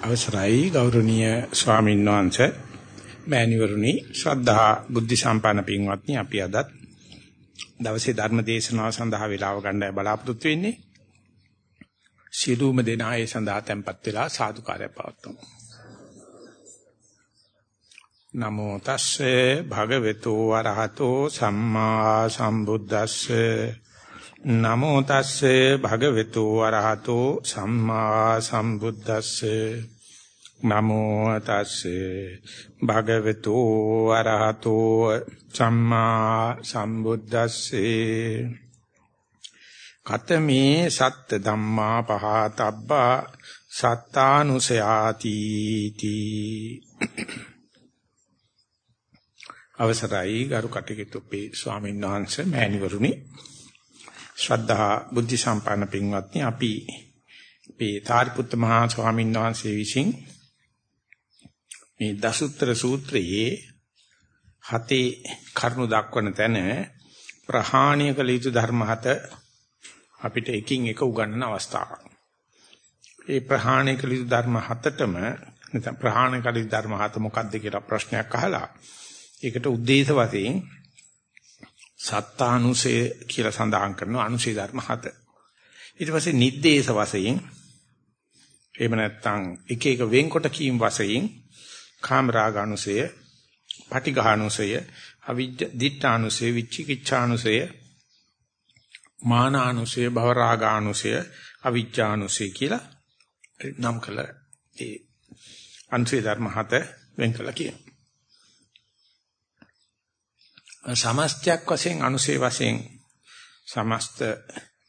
අවසරයි ගෞරවනීය ස්වාමීන් වහන්සේ. මෑණිවරුනි ශ්‍රද්ධා බුද්ධ සම්පන්න පින්වත්නි අපි අදත් දවසේ ධර්ම දේශනාව සඳහා වේලාව ගන්නයි බලාපොරොත්තු වෙන්නේ. සියලුම දෙනා ඒ සඳහා tempත් වෙලා සාදුකාරය පවත්වමු. නමෝ තස්සේ භගවතු වරහතෝ සම්මා සම්බුද්දස්සේ. නමෝ තස්සේ භගවතු වරහතෝ සම්මා සම්බුද්දස්සේ. නමෝ තස්සේ භගවතු වරහතෝ සම්මා සම්බුද්දස්සේ. කතමේ සත්ත ධම්මා පහතබ්බා සත්තානුසයාති තී. අවසරයි ගරු කටයුතු පේ ස්වාමීන් වහන්සේ මෑණිවරුනි. ශ්‍රද්ධා බුද්ධ සම්පන්න පින්වත්නි අපි මේ තාරිපුත්ත මහා ස්වාමීන් වහන්සේ විසින් මේ දසුත්‍ර සූත්‍රයේ හතේ කරුණු දක්වන තැන ප්‍රහාණය කළ යුතු ධර්ම හත අපිට එකින් එක උගන්වන අවස්ථාවක්. ඒ ප්‍රහාණය කළ යුතු ධර්ම හතටම නැත්නම් ප්‍රහාණය කළ යුතු ධර්ම හත මොකක්ද කියලා ප්‍රශ්නයක් අහලා ඒකට උද්දේශ වශයෙන් සත්තානුසය කියලා සඳහන් කරනවා අනුසය ධර්ම හත. ඊට පස්සේ නිද්දේශ වශයෙන් එහෙම නැත්නම් එක එක වෙන්කොට කීම් වශයෙන් කාමරාගානුසය, පටිඝානුසය, අවිජ්ජ දිඨානුසය, විචිකිච්ඡානුසය, මානානුසය, භවරාගානුසය, අවිජ්ජානුසය කියලා නම් කළ ඒ අනුසය ධර්ම හත වෙන් කළා කියනවා. සමස්තයක් වශයෙන් අනුසේ වශයෙන් සමස්ත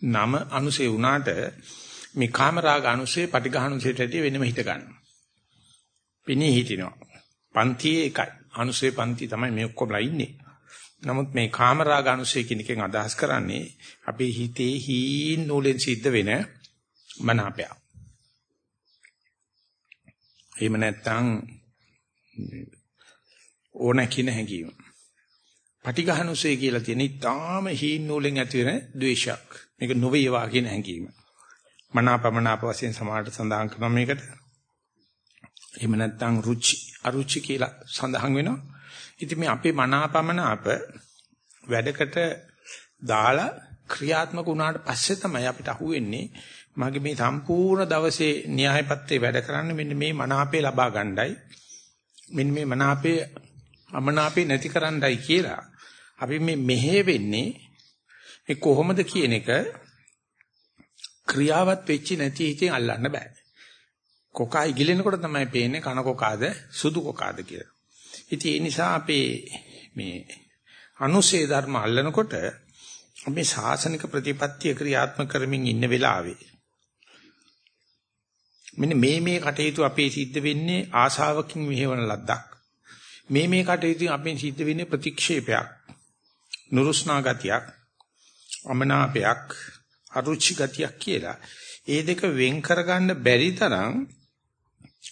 නම අනුසේ වුණාට මේ කාමරාග අනුසේ පටිඝානුසේට ඇදී වෙනම හිත ගන්නවා. පිනී හිටිනවා. පන්තියේ එකයි. අනුසේ පන්ති තමයි මේ ඔක්කොමලා ඉන්නේ. නමුත් මේ කාමරාග අනුසේ කියන එකෙන් අදහස් කරන්නේ අපේ හිතේ හීන් නූලෙන් සිද්ධ වෙන මනාපය. එහෙම නැත්නම් ඕන කින හැඟීම. පටිඝහනුසය කියලා තියෙන ඉතාම හීන් නූලෙන් ඇති වෙන ද්වේෂයක්. මේක නොවේවා කියන හැඟීම. මනාපමනාප වශයෙන් සමාහට සඳහන් කරනවා මේකට. එහෙම නැත්නම් රුචි අරුචි කියලා සඳහන් වෙනවා. ඉතින් මේ අපේ මනාපමනාප වැඩකට දාලා ක්‍රියාත්මක වුණාට පස්සේ තමයි අපිට අහුවෙන්නේ මගේ මේ සම්පූර්ණ දවසේ න්‍යායපත්‍රේ වැඩ කරන්න මෙන්න මේ මනාපේ ලබා ගන්නයි මෙන්න මේ මනාපේ අමනාපේ නැති කරන්නයි කියලා අපි මේ මෙහෙ වෙන්නේ මේ කොහොමද කියන එක ක්‍රියාවත් වෙච්චි නැති හිතෙන් අල්ලන්න බෑ. කොකා ඉගිලෙනකොට තමයි පේන්නේ කන කොකාද සුදු කොකාද කියලා. ඉතින් ඒ නිසා අපේ මේ අනුසේ ධර්ම අල්ලනකොට මේ ශාසනික ප්‍රතිපත්තිය ක්‍රියාත්මක කරමින් ඉන්න වෙලාවේ මෙන්න මේ මේ කටයුතු අපේ සිද්ධ වෙන්නේ ආශාවකින් මෙහෙවන ලද්දක්. මේ මේ කටයුතු අපෙන් සිද්ධ වෙන්නේ ප්‍රතික්ෂේපයක්. නුරුස්නා ගතියක් අමනාපයක් අරුචි ගතියක් කියලා. ඒ දෙක වෙන් කරගන්න බැරි තරම්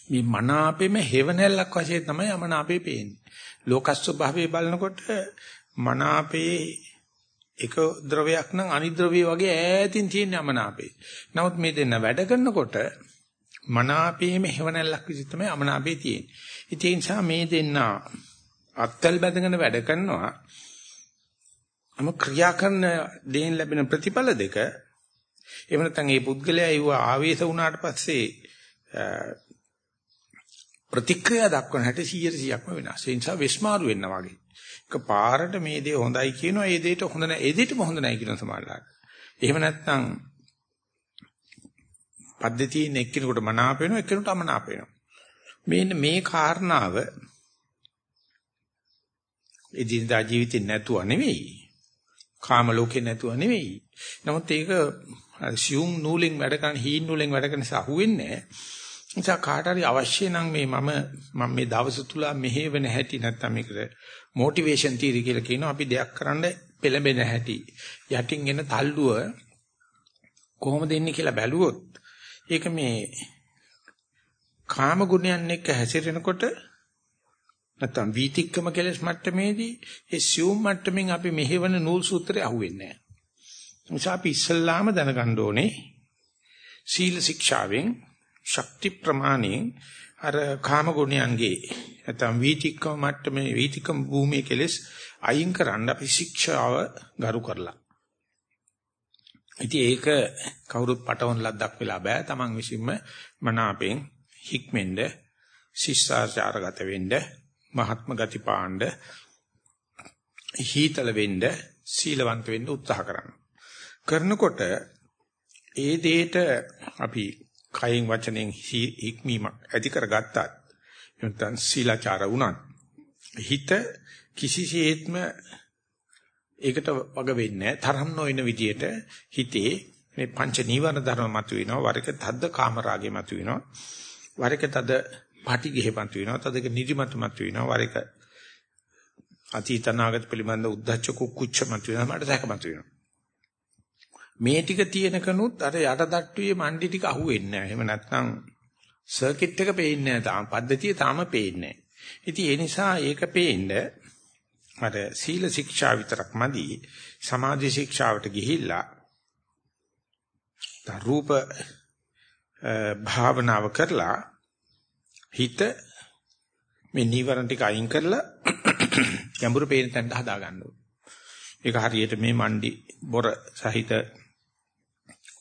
මේ මනාපෙම හේවණල්ලක් වශයෙන් තමයි අමනාපේ පේන්නේ. ලෝකස් ස්වභාවය බලනකොට මනාපේ එක ද්‍රවයක් නම් අනිත් ද්‍රවය වගේ ඈතින් තියෙන අමනාපේ. නමුත් මේ දෙන්න වැඩ කරනකොට මනාපේම හේවණල්ලක් විදිහට තමයි අමනාපේ තියෙන්නේ. ඒ නිසා මේ දෙන්න අත්තල් බැඳගෙන වැඩ කරනවා. නමුත් ක්‍රියා කරන දේෙන් ලැබෙන ප්‍රතිඵල දෙක එහෙම නැත්නම් මේ පුද්ගලයා ඒව ආවේශ වුණාට පස්සේ ප්‍රතික්‍රියා දක්වන හැටි 100%ක්ම වෙනස්. ඒ නිසා විස්මාරු වෙනවා වගේ. එක පාරට මේ දේ හොඳයි කියනවා, ඒ දෙයට හොඳ නැහැ. ඒ දෙයටම හොඳ නැහැ කියන සමානලාට. එහෙම නැත්නම් පද්ධතියෙන් එක්කිනෙකුට මනාප වෙනවා, එක්කිනෙකුට අමනාප වෙනවා. මේන්න මේ කාරණාව එදිනදා ජීවිතේ නැතුව නෙවෙයි. කාම ලෝකේ නැතුව නෙවෙයි. නමුත් ඒක සියුම් නූලෙන් වැඩ කරන හීන් නූලෙන් වැඩ කරන නිසා අහුවෙන්නේ නැහැ. නිසා කාට හරි අවශ්‍ය නම් මේ මම මම මේ දවස් තුල මෙහෙවෙන හැටි නැත්නම් මේකට මොටිවේෂන් තියරි කියලා කියනවා අපි දෙයක් කරන්න පෙළඹෙන හැටි. යටින් එන තල්ලුව කොහොමද එන්නේ කියලා බැලුවොත් ඒක මේ කාම ගුණයන් එක්ක හැසිරෙනකොට නැත්තම් වීතික්කම කෙලස් මට්ටමේදී ඒ සියුම් මට්ටමින් අපි මෙහෙවන නූල් සූත්‍රය අහුවෙන්නේ නැහැ. නිසා අපි ඉස්සල්ලාම දැනගන්න ඕනේ සීල ශික්ෂාවෙන් ශක්ති ප්‍රමාණයෙන් අර කාම ගුණයන්ගේ නැත්නම් වීතික්කම මට්ටමේ වීතික්කම භූමියේ කෙලස් අයින් කරන්න අපි ශික්ෂාව ගරු කරලා. ඉතින් ඒක කවුරුත් පටවන ලද්දක් වෙලා බෑ. Taman විසින්ම මනාපෙන් හික්මෙන්ද ශිෂ්ටාචාරගත වෙන්න මහත්ම ගති පාණ්ඩ හීතල වෙන්න සීලවන්ත වෙන්න උත්සාහ කරන්න. කරනකොට ඒ දෙයට අපි කයින් වචනෙන් හික්මීමක් ඇති කරගත්තත් නැත්නම් සීලාචාර වුණත් හිත කිසිසේත්ම ඒකට වග වෙන්නේ තරම් නොවන විදියට හිතේ මේ පංච නීවරණ ධර්ම මතුවෙනවා වරක තද්ද කාමරාගේ මතුවෙනවා වරක තද පාටි ගෙහෙ මතුවෙනවා තදක නිදිමත මතුවෙනවා වරක අතීතනාගත පිළිබඳ උද්දච්ච කුක්කුච්ච මතුවෙනවා මට සැක මතුවෙනවා මේ ටික තියෙන කනුත් අර යට තට්ටුවේ මණ්ඩි ටික අහුවෙන්නේ නැහැ. එහෙම නැත්නම් සර්කිට් එක පේන්නේ නැහැ. තාම පද්ධතිය තාම පේන්නේ නැහැ. ඉතින් ඒ නිසා ඒක පේන්න අර සීල ශික්ෂා විතරක් මදි. සමාධි ශික්ෂාවට ගිහිල්ලා රූප භාවනාව කරලා හිත මේ නීවරණ ටික අයින් කරලා ගැඹුරු පේන තැනට හදා ගන්න ඕනේ. ඒක හරියට මේ මණ්ඩි බොර සහිත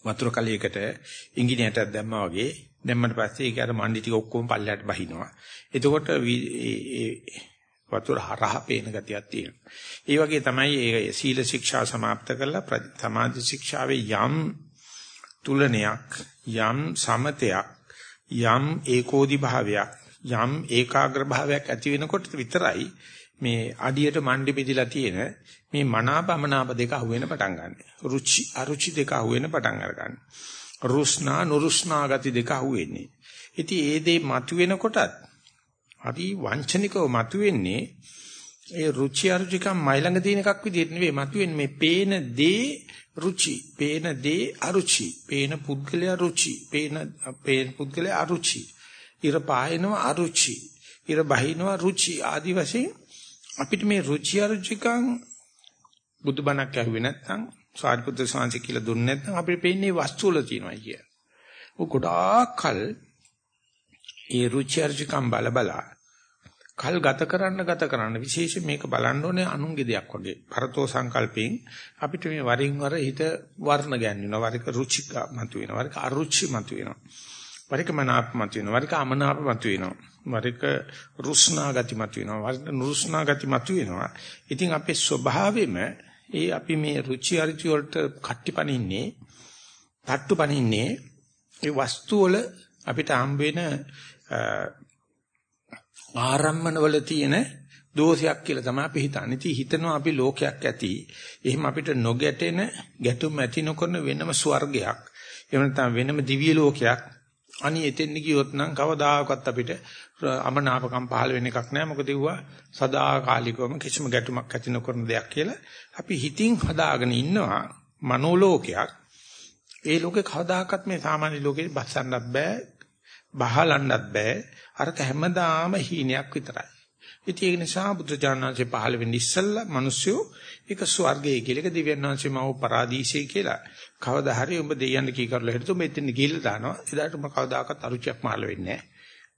වතුර කලයකට ඉංගිනේටයක් දැම්මා වගේ දැම්මට පස්සේ ඒක අර මණ්ඩි ටික ඔක්කොම පල්ලයට බහිනවා. එතකොට වතුර හරහා පේන ගතියක් තියෙනවා. ඒ වගේ තමයි ඒ සීල ශික්ෂා સમાપ્ત කරලා සමාධි ශික්ෂාවේ යම් තුලනයක් යම් සමතයක් යම් ඒකෝදි භාවයක් යම් ඒකාග්‍ර භාවයක් ඇති වෙනකොට විතරයි මේ අඩියට මණ්ඩි පිදිලා තියෙන මේ මනාපමනාප දෙක අහුවෙන පටන් ගන්න. රුචි අරුචි දෙක අහුවෙන පටන් අර ගන්න. රුස්නා නුරුස්නා ගති දෙක අහුවෙන්නේ. ඉතින් ඒ දේ මතුවෙනකොටත් හරි වංචනිකව මතුවෙන්නේ ඒ රුචි අරුචිකම් මයි ළඟ තියෙන එකක් විදිහට නෙවෙයි මතුවෙන්නේ මේ පේන දේ රුචි, පේන දේ අරුචි, පේන පුද්ගලයා රුචි, පේන පේන පුද්ගලයා අරුචි. ඉර පායනවා අරුචි, ඉර බහිනවා රුචි ආදි වශයෙන් අපිට මේ රුචි අරුචිකං බුදුබණක් ඇහුවේ නැත්නම් සාරිපුත්‍ර ස්වාමීන් කියලා දුන්නේ නැත්නම් අපිට පේන්නේ වස්තු වල තියෙනවා කිය. ਉਹ ගොඩාක් කල ඒ රුචි අරුචිකං බල බල කල් ගත කරන්න ගත කරන්න විශේෂයෙන් මේක බලන්න ඕනේ අනුන්ගේ දෙයක් වගේ. පරතෝ සංකල්පයෙන් අපිට මේ වරින් වර හිත වර්ණ ගැන්වෙනවා. වරික රුචික මතුවෙනවා. වරික අරුචි මතුවෙනවා. වරික මනාප මතුවෙනවා. වරික අමනාප මතුවෙනවා. වරික රුස්නා ගති මතුවෙනවා. වරික නුරුස්නා ගති මතුවෙනවා. ඉතින් අපේ ස්වභාවෙම ඒ අපි මේ රුචි අරුචි වලට කට්ටිපනින්නේ, තට්ටුපනින්නේ ඒ වස්තු වල අපිට හම්බ වෙන ආරම්මන වල තියෙන දෝෂයක් කියලා තමයි අපි හිතන්නේ. ඉතින් හිතනවා අපි ලෝකයක් ඇති. එහෙම අපිට නොගැටෙන, ගැටුම් ඇති නොකරන වෙනම ස්වර්ගයක්. එහෙම නැත්නම් වෙනම දිව්‍ය ලෝකයක් අනි එතෙන් ගියොත් නම් කවදාකවත් අපිට අමනාපකම් පහළ වෙන එකක් නෑ මොකද ඒවා සදාකාලිකවම කිසිම ගැටුමක් ඇති නොකරන දෙයක් කියලා අපි හිතින් හදාගෙන ඉන්නවා මනෝලෝකයක් ඒ ලෝකේ කවදාකවත් මේ සාමාන්‍ය ලෝකේ බස්සන්නත් බෑ බහලන්නත් බෑ අරක හැමදාම හීනයක් විතරයි. ඉතින් ඒක නිසා බුදුජානනාංශේ පහළ වෙන්නේ ඉස්සෙල්ලා මිනිස්සු ඒක ස්වර්ගය කියලා ඒක දිව්‍යඥාන්සේ මව පරාදීසය කියලා කවදා හරි උඹ දෙයයන් කී කරලා හිටු මෙතෙන් ගිහිල්ලා දානවා. එදාට උඹ කවදාකවත් අරුචියක් පහළ වෙන්නේ නැහැ.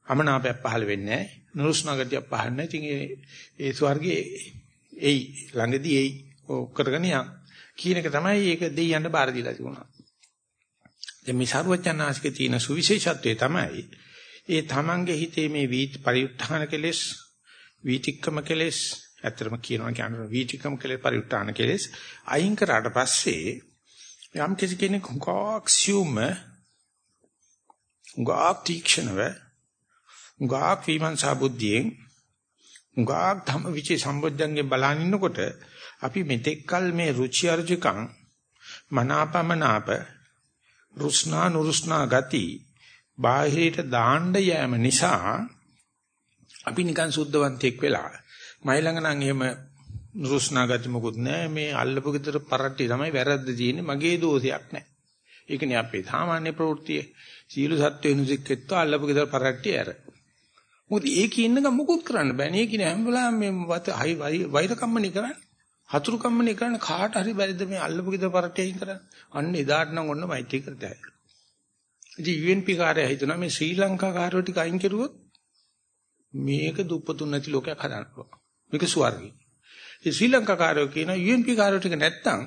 අමනාපයක් පහළ වෙන්නේ නැහැ. නුරුස්නාගතියක් පහළ නැහැ. ඉතින් ඒ ඒ ස්වර්ගයේ එයි ළඟදී එයි කරගෙන යන් කියන එක තමයි ඒක දෙයයන්ට බාර දීලා තිබුණා. දැන් මේ සරුවචනාංශිකේ තියෙන සුවිශේෂත්වය තමයි ඒ තමන්ගේ හිතේ මේ වීත් පරිඋත්ථාන කෙලෙස් වීතික්කම කෙලෙස් ඇත්තටම කියනවා කියන්නේ වීතික්කම කෙලෙස් පරිඋත්ථාන කෙලෙස් අයින් කරාට පස්සේ යම් කිසි කෙනෙක් හුඟක්සියුම හුඟක් තීක්ෂණව හුඟක් විමර්ශා බුද්ධියෙන් හුඟක් ධම්ම විචේ සම්බොධ්‍යංගේ බලන ඉන්නකොට අපි මෙතෙක්කල් මේ රුචි අරුචිකං මනාපමනාප රුස්නා නුරුස්නා ගති බාහිරට දාන්න යෑම නිසා අපි නිකන් සුද්ධවන්තයෙක් වෙලා මයි ළඟ නම් එහෙම නුරුස්නා ගති මොකුත් නැහැ. මේ අල්ලපු ගෙදර පරට්ටි තමයි වැරද්ද තියෙන්නේ. මගේ දෝෂයක් නැහැ. ඒකනේ අපේ සාමාන්‍ය ප්‍රවෘත්තිය. සීල සත්‍ය වෙනුසිකෙත්ව අල්ලපු ගෙදර පරට්ටි ඇර. මොකද ඒකේ ඉන්නකම් මොකුත් කරන්න බෑනේ ඒකනේ හැම වෙලාවෙම මේ වත හයි වෛර කම්මනේ කරන්නේ. හතුරු කම්මනේ කරන්නේ කාට හරි බැරිද මේ අල්ලපු ගෙදර පරට්ටි අයින් කරන්න? අන්න එදාට නම් ඔන්න මෛත්‍රී කරතයි ඉතින් UNP කාර්යය හිතනවා මේ ශ්‍රී ලංකා කාර්යෝ ටික අයින් කරුවොත් මේක දුප්පතුන් නැති ලෝකයක් හදන්න පුළුවන්. මේක ස්වර්ගය. ඉතින් ශ්‍රී ලංකා කාර්යෝ කියන UNP කාර්යෝ ටික නැත්තම්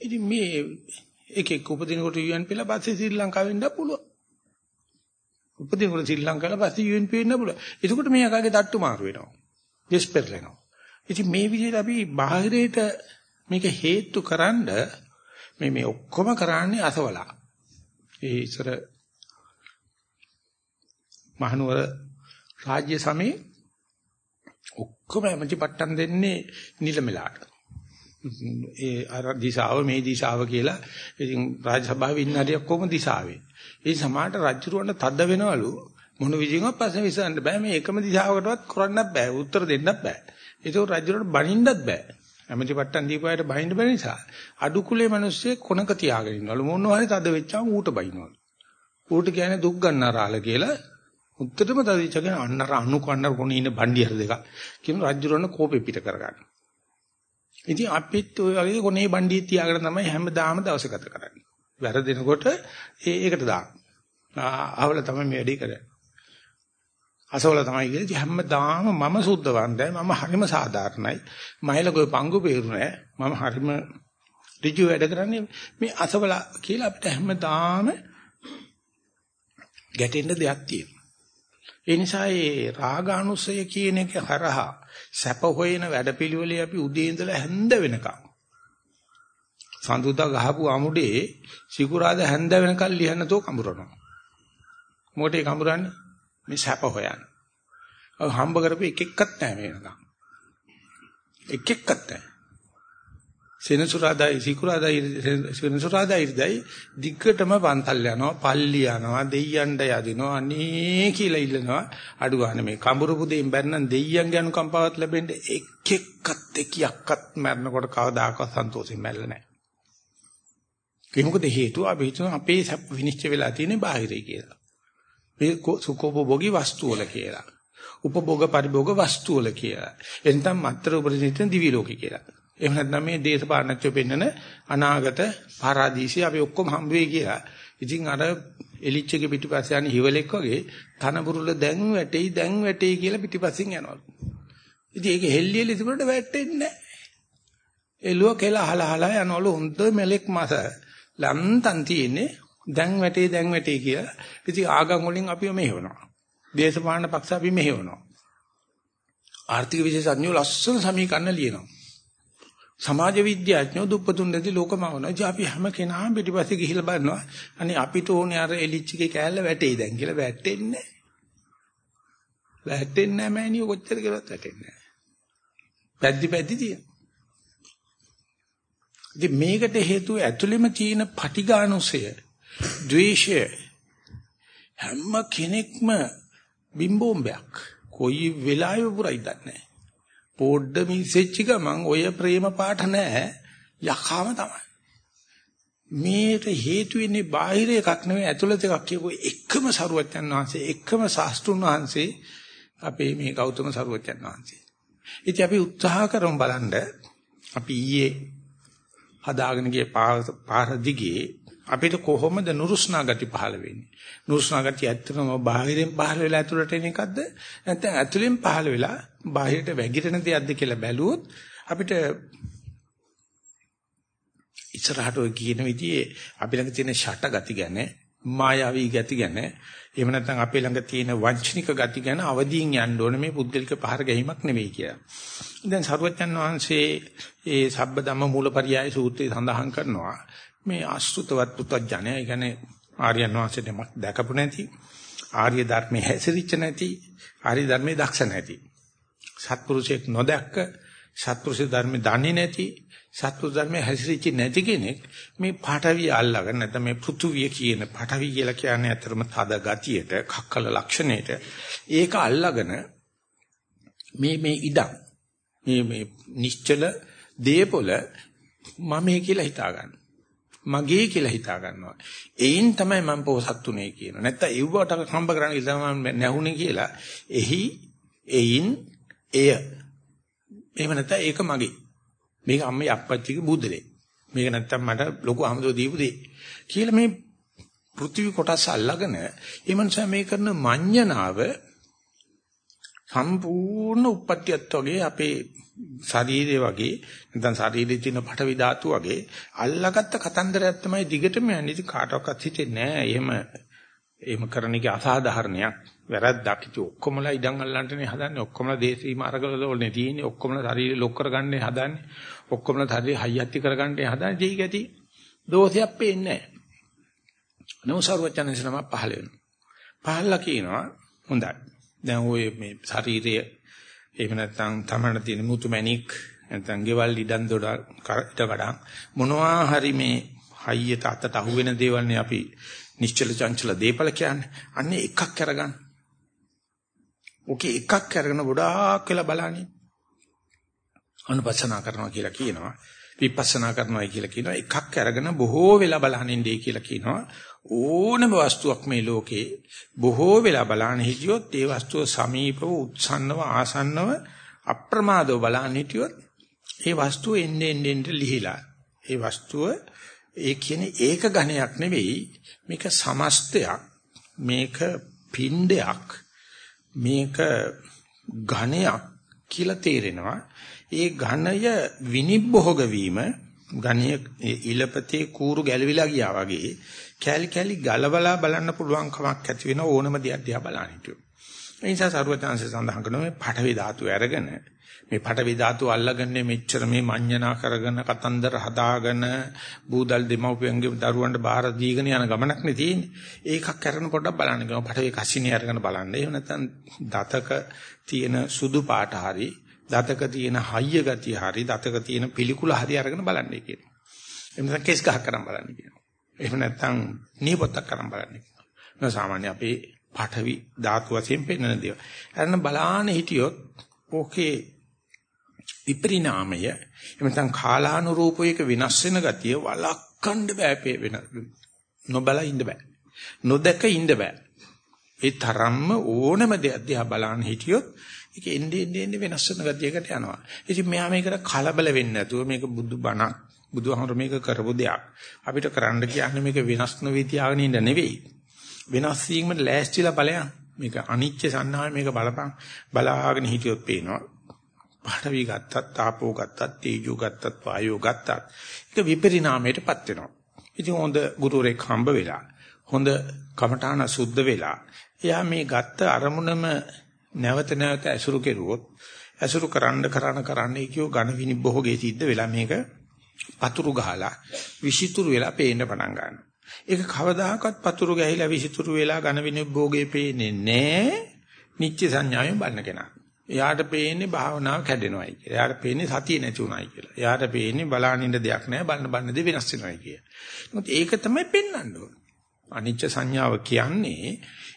ඉතින් මේ එක එක උපදිනකොට UNP ලා පස්සේ ශ්‍රී ලංකාවෙන් ඉන්න පුළුවන්. උපදිනකොට ශ්‍රී ලංකාවල පස්සේ UNP වෙන්න පුළුවන්. එතකොට මේ අකගේ තට්ටු මාරු වෙනවා. දෙස්පෙරලනවා. ඉතින් මේ විදිහට අපි බාහිරයට මේක හේතු කරන්ඩ මේ මේ ඔක්කොම කරන්නේ අසවලා. ඒ ඉස්සර මහනුවර රාජ්‍ය සමයේ ඔක්කොම එමටිපට්ටම් දෙන්නේ නිලමෙලාට. ඒ අර දිශාව මේ දිශාව කියලා ඉතින් රාජ්‍ය සභාවේ ඉන්න හරිය ඔක්කොම දිශාවේ. ඒ සමාහට රජුරවන්න තද වෙනවලු මොන විදිහකින්වත් පස්සේ විසඳන්න බෑ මේ එකම දිශාවකටවත් කරන්නත් බෑ උත්තර දෙන්නත් බෑ. ඒක රජුරට බනින්නත් බෑ. ඇමති පට්ටන් දීපායට බහින්න බැරි නිසා අඩු කුලේ මිනිස්සේ කොනක තියාගෙන ඉන්නවලු මොනවා හරි තද වෙච්චාම ඌට බයින්නවලු. ඌට කියන්නේ දුක් ගන්නාරාල කියලා උත්තරම තදිච්චගෙන අන්නර අනු කන්නර කොනේ ඉන්න බණ්ඩියර දෙක කියන රජුරණ කෝපෙ පිට කරගන්න. ඉතින් අපිත් ඔය වගේ කොනේ බණ්ඩිය තියාගෙන තමයි හැමදාම දවස ගත කරන්නේ. වැරදිනකොට ඒකට දාන්න. ආවල තමයි මේ වැඩේ කරන්නේ. අසවල තමයි කියන්නේ හැමදාම මම සුද්ධවන්තයි මම හරිම සාධාරණයි. මයිලකෝ පංගු peeru නෑ මම හරිම ඍජු වැඩ කරන්නේ මේ අසවල කියලා අපිට හැමදාම ගැටෙන්න දෙයක් තියෙනවා. ඒ නිසා මේ රාගානුසය කියන එක හරහා සැප හොයන වැඩපිළිවෙලේ අපි උදේ ඉඳලා හැන්ද වෙනකම් සඳුදා ගහපු අමුඩේ සිකුරාද හැන්ද වෙනකල් ලියන්නතෝ කඹරනවා. මොකටද කඹරන්නේ? මේ සැප හොයන්න. ඔය හම්බ කරපු එක එක්කත් නැහැ මේ වෙනකම්. එක එක්කත් නැහැ. සෙනසුරාදායි සිකුරාදායි සෙනසුරාදායි ඉදයි දිග්ගටම පන්තල් යනවා පල්ලි යනවා දෙයියන්ට යදිනවා අනේ කියලා ඉල්ලනවා අඩු ගන්න මේ කඹුරු පුදෙන් බැන්නම් දෙයියන්ගේ අනුකම්පාවත් ලැබෙන්න එක එක්කත් එකියක්වත් මරනකොට කවදාකවත් සන්තෝෂයෙන් මැල්ල නැහැ. ඒ මොකද හේතුව අපි හිතන අපේ සැප විනිශ්චය වෙලා තියෙන්නේ බාහිරයි කියලා. මේ සුඛෝපභෝගී වස්තු වල කියලා. උපභෝග පරිභෝග වස්තු වල කියලා. එතනම් මත්තර උපරිසිතන දිවි ලෝකේ කියලා. එහෙම නැත්නම් මේ දේශපාලනච්චෝ පෙන්නන අනාගත පාරාදීසි අපි ඔක්කොම හම්බ වෙයි කියලා. ඉතින් අර එලිච්චගේ පිටිපස්සේ යන හිවලෙක් වගේ තනබුරුල දැන් වැටෙයි දැන් වැටෙයි කියලා පිටිපස්සෙන් යනවා. ඉතින් ඒක හෙල්ලියලි තිබුණට වැටෙන්නේ නැහැ. එළුව කෙල අහලා අහලා යනවලු හොඳ මෙලෙක් මාස ලන්තන් තියෙන්නේ දැන් වැටේ දැන් වැටේ කියලා. ඉතින් ආගම් වලින් අපිව මෙහෙවනවා. දේශපාලන පක්ෂ අපි මෙහෙවනවා. ආර්ථික විශේෂඥයෝ ලස්සන සමීකරණ ලියනවා. සමාජ විද්‍යාඥයෝ දුප්පතුන් නැති ලෝකමවනවා. ඉතින් අපි හැම කෙනාම පිටිපස්සේ ගිහිල්ලා බලනවා. අනේ අපිට ඕනේ අර එලිච්චිගේ කෑල්ල වැටේ දැන් කියලා වැටෙන්නේ නැහැ. වැටෙන්නේ නැහැ මෑණියෝ කොච්චර කියලා වැටෙන්නේ නැහැ. පැද්දි පැද්දි තියෙන. ඉතින් මේකට හේතුව ඇතුළෙම තියෙන පටිඝානුසය ද්වේෂය හැම කෙනෙක්ම බිම්බෝම්බයක් කොයි වෙලාවෙ පුරයිද නැහැ. පොඩ්ඩ මිසෙච්ච ගමන් ඔය ප්‍රේම පාඨ නැහැ යකාම තමයි. මේට හේතු වෙන්නේ බාහිර එකක් නෙවෙයි ඇතුළත එකක් කියපු එකම සරුවච්චන් වහන්සේ එකම ශාස්ත්‍රුන් වහන්සේ අපේ මේ ගෞතම සරුවච්චන් වහන්සේ. ඉතින් අපි උත්සාහ කරමු බලන්න අපි ඊයේ හදාගෙන ගිය පාර දිගේ අපිට කොහොමද නුරුස්නා ගති පහළ වෙන්නේ? නුරුස්නා ගති ඇත්තටම බාහිරින් පහළ වෙලා ඇතුළට එන එකක්ද? නැත්නම් ඇතුළෙන් පහළ වෙලා බාහිරට වැగిරෙන දෙයක්ද කියලා බැලුවොත් අපිට ඉස්සරහට ඔය කියන විදිහේ අපි ළඟ තියෙන ෂට ගති ගැන, මායාවී ගති ගැන, එහෙම නැත්නම් අපේ ළඟ තියෙන වංචනික ගති ගැන අවදීන් යන්න ඕනේ මේ පුද්ගලික පහර ගැනීමක් නෙවෙයි කියලා. දැන් සරුවච්චන් වහන්සේ ඒ සබ්බ ධම්ම මූලපරියාය සූත්‍රය සඳහන් කරනවා. මේ අසුතවත් පුතඥය, ඒ කියන්නේ ආර්යයන් වහන්සේටම දැකපු නැති, ආර්ය ධර්මයේ හැසිරිච්ච නැති, ආර්ය ධර්මයේ දක්ෂ නැති. සත්පුරුෂයෙක් නොදැක්ක, සත්පුරුෂ ධර්මයේ දන්නේ නැති, සත්පුරුෂ ධර්මයේ හැසිරිච්ච නැති කෙනෙක් මේ පාඨවිය අල්ලගෙන නැත්නම් මේ පෘථුවිය කියන පාඨවි කියලා කියන්නේ අතරම තද ගතියට, කක්කල ලක්ෂණයට ඒක අල්ලගෙන මේ මේ ඉඩම් මේ මේ නිශ්චල දේපොළ මම කියලා හිතා ගන්න. මගේ කියලා හිතා ගන්නවා. එයින් තමයි මම පොසත් උනේ කියන. නැත්තම් එව්වට හම්බ කරන්න ඉතම නැහුනේ කියලා. එහි එයින් එය. එහෙම නැත්තම් ඒක මගේ. මේක අම්මේ අප්පච්චිගේ බුද්ධලේ. මේක නැත්තම් මට ලොකු අහමදෝ දීපු දෙයක්. කියලා මේ පෘථිවි කොටස් අල්ලගෙන ඒ මනුස්සයා මේ කරන මඤ්ඤණාව සම්පූර්ණ උප්පත්තියත් වගේ අපේ ශරීරය වගේ නැත්නම් ශරීරයේ තියෙන පටවි ධාතු වගේ අල්ලාගත්ත කතන්දරයක් තමයි දිගටම යන්නේ. ඉතින් කාටවත් හිතෙන්නේ නැහැ. එහෙම එහෙම කරන එක අසාධාරණයක්. වැරද්දක්. ඉතින් ඔක්කොමලා ඉඩම් අල්ලන්නනේ හදන්නේ. ඔක්කොමලා දේශීය මාර්ගවල වලනේ තියෙන්නේ. ඔක්කොමලා ශරීරය ලොක් කරගන්නේ හදන්නේ. ඔක්කොමලා ශරීරය හයියත්ති කරගන්නේ හදන්නේ. ඒක ඇති දෝෂයක් පේන්නේ නැහැ. නෝසරුවචනන්සේ නම පහල වෙනවා. පහලලා කියනවා හොඳයි. දැන් ඔය මේ ශරීරය එහෙම නැත්නම් තමන්න තියෙන මුතු මැණික් නැත්නම් ගෙවල් ඉඩම් දොඩ ඉට කඩන් මොනවා හරි මේ හයියට අතට අහු වෙන දේවල් නේ අපි නිශ්චල චංචල දීපල කියන්නේ. අන්නේ එකක් අරගන්න. ඔකේ එකක් අරගෙන ගොඩාක් වෙලා බලන්නේ. අනුපස්සනා කරනවා කියලා කියනවා. විපස්සනා කරනවා කියලා කියනවා. එකක් අරගෙන බොහෝ වෙලා බලහනින්නේ කියලා කියනවා. ඕනම වස්තුවක් මේ ලෝකේ බොහෝ වෙලා බලන්න හිටියොත් ඒ වස්තුව සමීපව උත්සන්නව ආසන්නව අප්‍රමාදව බලන්න හිටියොත් ඒ වස්තුව එන්නේ එන්නේ ලිහිලා. ඒ වස්තුව ඒ කියන්නේ ඒක ඝණයක් නෙවෙයි මේක සමස්තයක් මේක පින්ඩයක් මේක ඝණයක් කියලා තේරෙනවා. ඒ ඝණය විනිබ්බෝග වීම ඝණය ඉලපතේ කූරු ගැලවිලා ගියා වගේ කැලි කැලි ගලවලා බලන්න පුළුවන් කමක් ඇති වෙන ඕනම දෙයක් දිහා බලන්න හිටියෝ. ඒ නිසා සරුවචාන්සේ සඳහන් කරනවා මේ පඨවි ධාතු අරගෙන මේ පඨවි ධාතු අල්ලගන්නේ මෙච්චර මේ මඤ්ඤණා කරගෙන කතන්දර හදාගෙන බූදල් දෙමව්පියන්ගේ දරුවන්ට බාර දීගෙන යන ගමනක් නේ තියෙන්නේ. ඒකක් කරන පොඩ්ඩක් බලන්න කියනවා පඨවි කසිනිය අරගෙන බලන්න. එහෙම නැත්නම් දතක තියෙන සුදු පාට හරි දතක තියෙන හයිය ගතිය හරි දතක තියෙන පිළිකුල හරි අරගෙන බලන්නේ කියනවා. එහෙම නැත්නම් කේස් ගහක් කරන් බලන්න කියනවා. එහෙම නැත්නම් නියපොත්තක් කරන් බලන්න කියනවා. සාමාන්‍ය අපේ පඨවි ධාතු වශයෙන් පෙන්වන දේවල්. අරන බලාන හිටියොත් ඕකේ විපරිණාමය එහෙම නැත්නම් කාලානුරූපයක විනාශ වෙන ගතිය වළක්වන්න බෑ වෙන නොබලා ඉන්න බෑ. නොදක ඉන්න බෑ. ඒ තරම්ම ඕනම දෙයක් දිහා බලන්න හිටියොත් ඒක එන්නේ එන්නේ වෙනස් වෙන ගතියකට යනවා. ඉතින් මෙහා මේකට කලබල වෙන්නේ නැතුව මේක බුදු බණක් බුදුහාමර මේක කරපු දෙයක්. අපිට කරන්න කියන්නේ මේක වෙනස් නොවී තියාගෙන ඉන්න නෙවෙයි. වෙනස් වීමට ලෑස්තිලා බලයන්. මේක අනිච්ච සන්නාය මේක බලපන්. බලාගෙන හිටියොත් පේනවා. පාඨවි ගත්තත්, තාපෝ ගත්තත්, තේජෝ ගත්තත්, වායෝ ගත්තත් ඒක විපරිණාමයටපත් වෙනවා. ඉතින් හොඳ ගුරුවරයෙක් හම්බ වෙලා, හොඳ කමඨාන සුද්ධ වෙලා, එයා මේ ගත්ත අරමුණම නැවත නැවත ඇසුරු කෙරුවොත්, ඇසුරු කරන්න කරන කරන්න කියෝ ඝන විනිබ්බෝගේ සිද්ධ වෙලා මේක පතුරු ගහලා විසිතුරු වෙලා පේන්න පටන් ගන්නවා. ඒක කවදාකවත් පතුරු ගහිලා විසිතුරු වෙලා ඝන විනිබ්බෝගේ පේන්නේ නැහැ. නිත්‍ය සංඥාවෙන් බලන කෙනා. එයාට පේන්නේ භාවනාව කැඩෙනවයි කියලා. එයාට පේන්නේ සතිය නැති උනායි කියලා. එයාට පේන්නේ බලානින්න දෙයක් නැහැ බලන බලන දේ වෙනස් වෙනවයි කියලා. මොකද ඒක තමයි පෙන්වන්න ඕන. අනිච්ච සංඥාව කියන්නේ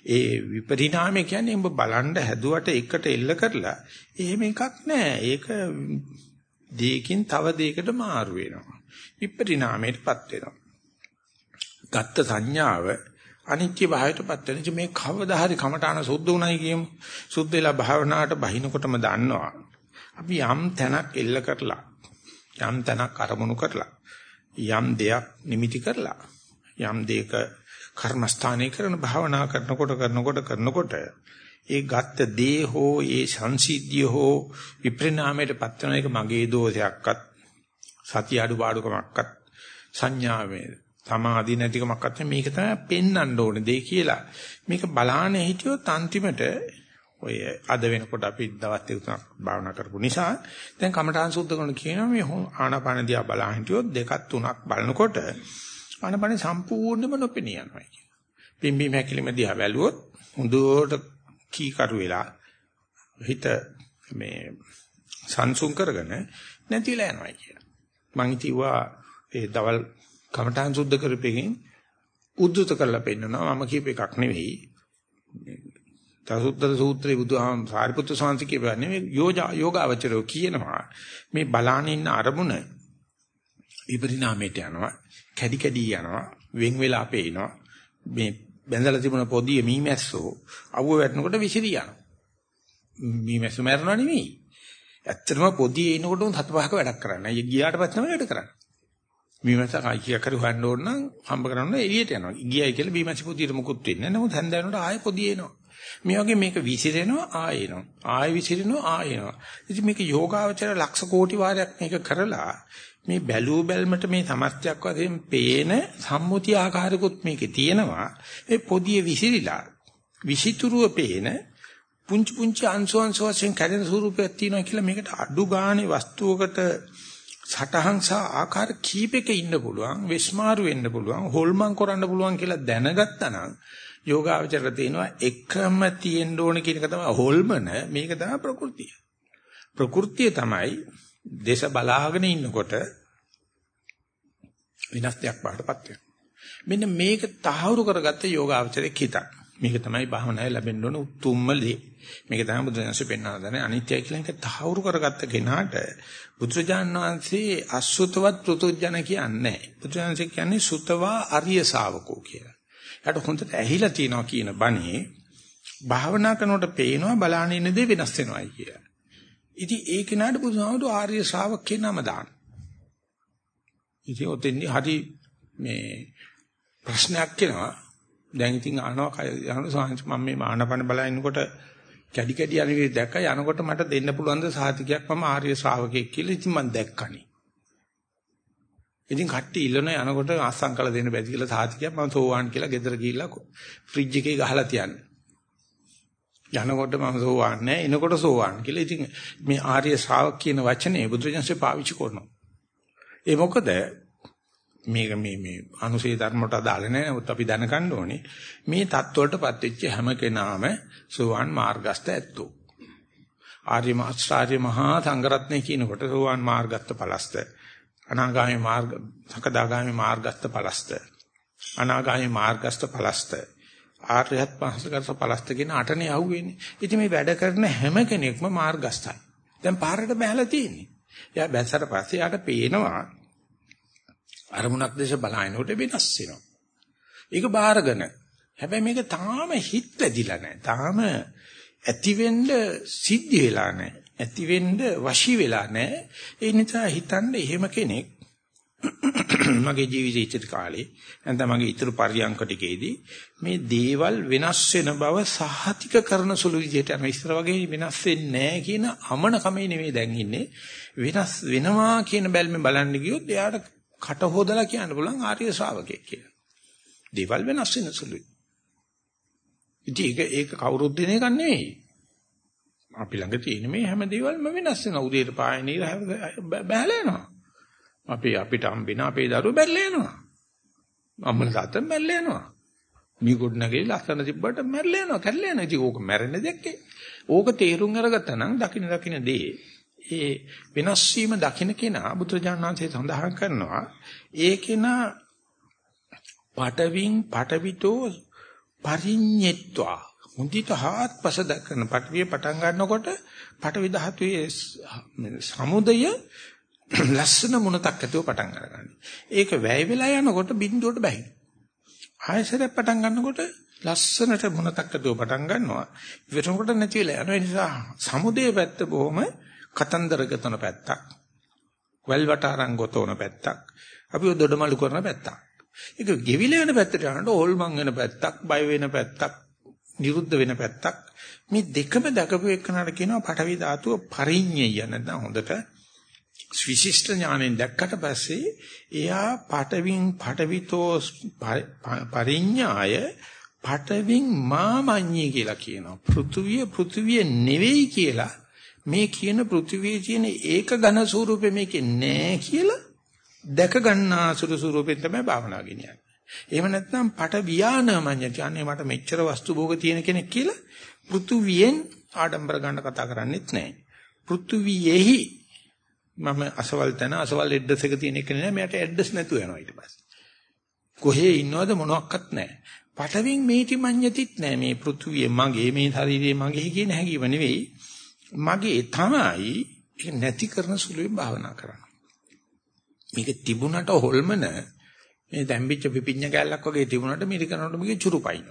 ඒ විපරිණාමය කියන්නේ ඔබ බලන්න හැදුවට එකට එල්ල කරලා එහෙම එකක් නැහැ. ඒක දෙයකින් තව දෙයකට මාරු වෙනවා. විපරිණාමයටපත් වෙනවා. ගත්ත සංඥාව අනිත්‍ය භාවයටපත් වෙන ඉතින් මේ කවදා හරි කමඨාන සුද්ධ උනායි කියමු. සුද්ධ වෙලා භාවනාවට බහිනකොටම දන්නවා. අපි යම් තැනක් එල්ල කරලා යම් තැනක් අරමුණු කරලා යම් දෙයක් නිමිති කරලා යම් දෙයක කර්මස්ථානයේ කරන භාවනා කරනකොට කරනකොට කරනකොට ඒ ගත්ත දේ හෝ ඒ සංසිද්ධිය හෝ විපරිණාමයටපත් වෙන එක මගේ දෝෂයක්වත් සතිය අඩුපාඩුකමක්වත් සංඥාවේ සමාධි නැතිකමක්වත් මේක තමයි පෙන්වන්න ඕනේ දෙය කියලා. මේක බලාන හිටියොත් අන්තිමට ඔය අද වෙනකොට අපි දවස් දෙක තුනක් භාවනා කරපු නිසා දැන් කමඨාන් සුද්ධ කරන කියනවා මේ ආනාපාන දිහා බලා හිටියොත් දෙකක් තුනක් බලනකොට ආනාපාන සම්පූර්ණයෙන්ම නොපෙනී යනවා කියන. පිම්බි මහැකිලිම දිහා බැලුවොත් හොඳට කීකරු වෙලා හිත මේ සංසුන් කරගෙන නැතිලා යනවා කියන. මං හිතුවා ඒ දවල් කමඨාන් සුද්ධ කරපෙකින් උද්දුත කරලා පෙන්නනවා. මම කියප එකක් නෙවෙයි. තසුත්තර සූත්‍රයේ බුදුහාම සාරිපුත්‍ර ස්වාමීන් කියපුවා නෙවෙයි. යෝජා යෝගාවචරෝ කියනවා මේ බලාන ඉන්න අරමුණ විපරිණාමයට යනවා. කැඩි කැඩි යනවා. වෙන් වෙලා පේනවා. මේ බැඳලා තිබුණ පොදිය මීමැස්සෝ අවුව වැටෙනකොට විසිරී යනවා. මීමැස්සෝ මැරෙනව නෙමෙයි. ඇත්තටම පොදියේ ඉනකොටම හත පහක වැඩක් කරන්න. ඒ ගියාට පස්සේ තමයි වැඩ කරන්නේ. බීමස කයිය කර හොයන්න ඕන නම් හම්බ කරන්න එළියට යනවා. ගියයි කියලා බීමස පොදියට මුකුත් වෙන්නේ නැහැ. නමුත් හැන්දෑනට ආයෙ පොදිය එනවා. මේ වගේ මේක විසිරෙනවා ආයෙ එනවා. ආයෙ විසිරෙනවා ආයෙ එනවා. ඉතින් මේක යෝගාවචර ලක්ෂ කෝටි වාරයක් මේක කරලා මේ බැලූ බැල්මට මේ සමස්තයක් වශයෙන් පේන සම්මුති ආකාරකුත් මේකේ තියෙනවා. ඒ පොදිය විසිරිලා විසිතුරුව පේන පුංචි පුංචි අංශු අංශ වශයෙන් කැඩෙන ස්වරූපයක් තියෙනවා කියලා මේකට අඩු ගානේ වස්තුවකට සටහන් සහ ආකාර කීපයක ඉන්න පුළුවන් විස්මාරු වෙන්න පුළුවන් හොල්මන් කරන්න පුළුවන් කියලා දැනගත්තා නම් යෝගාවචර තියෙනවා එකම තියෙන්න ඕන කියන එක තමයි හොල්මන මේක තමයි ප්‍රകൃතිය ප්‍රകൃතිය තමයි දේශ බලාගෙන ඉන්නකොට විනාශයක් බාටපත් වෙනවා මෙන්න මේක තහවුරු කරගත්ත යෝගාවචරයේ හිතක් මේක තමයි භාවනාවේ ලැබෙන්න ඕන උතුම්ම දේ. මේක තමයි බුදුරජාණන්සේ පෙන්වන දන්නේ අනිත්‍යයි කියලා එක තහවුරු කරගත්ත කෙනාට බුදුරජාණන් වහන්සේ අසුතවත් පෘතුජන කියන්නේ. බුදුරජාණන්සේ කියන්නේ සුතවා අරිය ශාවකෝ කියලා. යාට හොඳට ඇහිලා තියනවා කියන බණේ භාවනා කරනකොට පේනවා බලාන ඉන්න දේ වෙනස් වෙනවායි කියලා. ඉතින් ඒ කෙනාට බුදුහාමුදුරු ආර්ය ශ්‍රාවක කියන නම දාන. ඉතින් ඔතෙන්දී හරි මේ ප්‍රශ්නයක් එනවා දැන් ඉතින් අහනවා යන සාංශ මම මේ ආනපන බලනකොට කැඩි කැඩි යන විදිහ දැක්ක යනකොට මට දෙන්න පුළුවන් ද සාතිකයක් මම ආර්ය ශ්‍රාවකෙක් කියලා ඉතින් මම දැක්කනේ. ඉතින් කට්ටි ඉල්ලන යනකොට අස්සම් කළ දෙන්න බැරි කියලා සාතිකයක් මම සෝවාන් කියලා ගෙදර ගිහිල්ලා ෆ්‍රිජ් එකේ ගහලා තියන්නේ. යනකොට මම සෝවාන් නෑ එනකොට සෝවාන් කියලා. ඉතින් මේ ආර්ය ශ්‍රාවක කියන වචනේ බුදුරජාන්සේ පාවිච්චි කරනවා. ඒ මොකද මේක මේ මේ අනුසේ ධර්මයට අදාළ නැහැ නමුත් අපි දැනගන්න ඕනේ මේ தත්වලටපත් වෙච්ච හැම කෙනාම සෝවාන් මාර්ගස්ත ඇත්තෝ. ආර්ය මාස්ටාර්ය මහා සංඝරත්නය කියනකොට සෝවාන් මාර්ගස්ත පලස්ත. අනාගාමී මාර්ග සකදාගාමී මාර්ගස්ත පලස්ත. අනාගාමී මාර්ගස්ත පලස්ත. ආර්යහත් පහසකරස පලස්ත කියන අටනේ අහුවෙන්නේ ඉතින් මේ වැඩ කරන හැම කෙනෙක්ම මාර්ගස්තයි දැන් පාරට බහැලා තියෙන්නේ එයා බැසට පස්සේ යාට පේනවා අරමුණක් දැස බලනකොට වෙනස් වෙනවා. ඒක බාරගෙන. හැබැයි මේක තාම හිත වැදිලා නැහැ. තාම ඇති වෙන්න සිද්ධ වෙලා නැහැ. ඇති වෙන්න වශී වෙලා නැහැ. ඒ නිසා හිතන්න එහෙම කෙනෙක් මගේ ජීවිතයේ ඉතිරි කාලේ නැත්නම් මගේ ඉතුරු පරියන්ක ටිකේදී මේ දේවල් වෙනස් වෙන බව සහතික කරන සුළු විදිහට යන ඉස්සර වගේ වෙනස් වෙන්නේ නැහැ කියන අමන කමේ නෙමෙයි දැන් ඉන්නේ වෙනස් වෙනවා කියන බැල්මෙන් බලන්න ගියොත් එයාට කට හොදලා කියන්න පුළුවන් ආර්ය ශ්‍රාවකයෙක් කියලා. දේවල් වෙනස් වෙන සුළුයි. ඉතින් ඒක ඒක කවුරුත් දෙන එකක් නෙවෙයි. අපි ළඟ තියෙන මේ හැම දේවල්ම වෙනස් වෙනවා. උදේට පායන ඉර බැහැලා යනවා. අපි අපිට හම්බෙන අපේ දරුවෝ බැරිලා යනවා. අම්මල තාත්තා මැරලා යනවා. මේ ගොඩනගේ ලස්සන තිබ්බට මැරලා යනවා. කැරලා යනවා. ඉතින් ඕක මැරෙන්නේ දැක්කේ. ඕක තේරුම් අරගත්තා නම් දකින්න දකින්න දේ ඒ වෙනස් වීම දකින්න කෙනා බුදුරජාණන් වහන්සේ සඳහන් කරනවා ඒ කෙනා පටවින් පටවිතෝ පරිඤ්ඤත්වා මුදිත හාත්පස දක්වන පටවිය පටන් ගන්නකොට පටවි ධාතුයේ සමුදය ලස්සන මුණතක් ඇතුව පටන් ගන්නවා. ඒක වැය වෙලා යනකොට බිඳුවට බැහැ. ආයසරයක් පටන් ගන්නකොට ලස්සනට මුණතක් ඇතුව පටන් ගන්නවා. ඉවරනකොට නැති වෙලා යනවා. ඒ නිසා සමුදේ පැත්ත බොහොම කතන්දර ගතන පැත්තක්. වැල්වට අරන් ගොතවන පැත්තක්. අපිව දොඩමලු කරන පැත්තක්. ඒක ගෙවිලා යන පැත්තට යනකොට හොල්මන් වෙන පැත්තක්, බය වෙන පැත්තක්, නිරුද්ධ වෙන පැත්තක්. මේ දෙකම දකපු එකනට කියනවා පඨවි ධාතුව පරිඤ්ඤය නැත්නම් හොඳට විශිෂ්ට ඥාණයෙන් දැක්කට පස්සේ එයා පඨවින් පඨවිතෝ පරිඤ්ඤාය පඨවින් මාමඤ්ඤී කියලා කියනවා. පෘථුවිය පෘථුවිය නෙවෙයි කියලා මේ කියන පෘථිවියේ තියෙන ඒක ඝන ස්වරූපෙ මේකේ නෑ කියලා දැක ගන්නා සුළු ස්වරූපෙන් තමයි භාවනා ගෙනියන්නේ. එහෙම නැත්නම් පට වියානමඤ්ඤති. අනේ මට මෙච්චර වස්තු භෝග තියෙන කෙනෙක් කියලා පෘථුවියෙන් ආඩම්බර ගන්න කතා කරන්නේත් නෑ. පෘථුවියෙහි මම අසවල් තැන අසවල් ඇඩ්‍රස් එක තියෙන එක නෑ. මෙයාට ඇඩ්‍රස් නැතුව යනවා ඊට පස්සේ. කොහේ ඉන්නවද මොනවත් නෑ. පටවින් මේටි මඤ්ඤතිත් නෑ. මේ පෘථුවිය මගේ මේ ශරීරය මගේ කියන හැඟීම නෙවෙයි. මගේ තමයි ඒක නැති කරන සුළුවෙන් භාවනා කරනවා. මේක තිබුණට හොල්මන මේ දැම්බිච්ච පිපිඤ්ඤ කැලක් වගේ තිබුණට මේක කරනකොට මේක චුරුපයින්.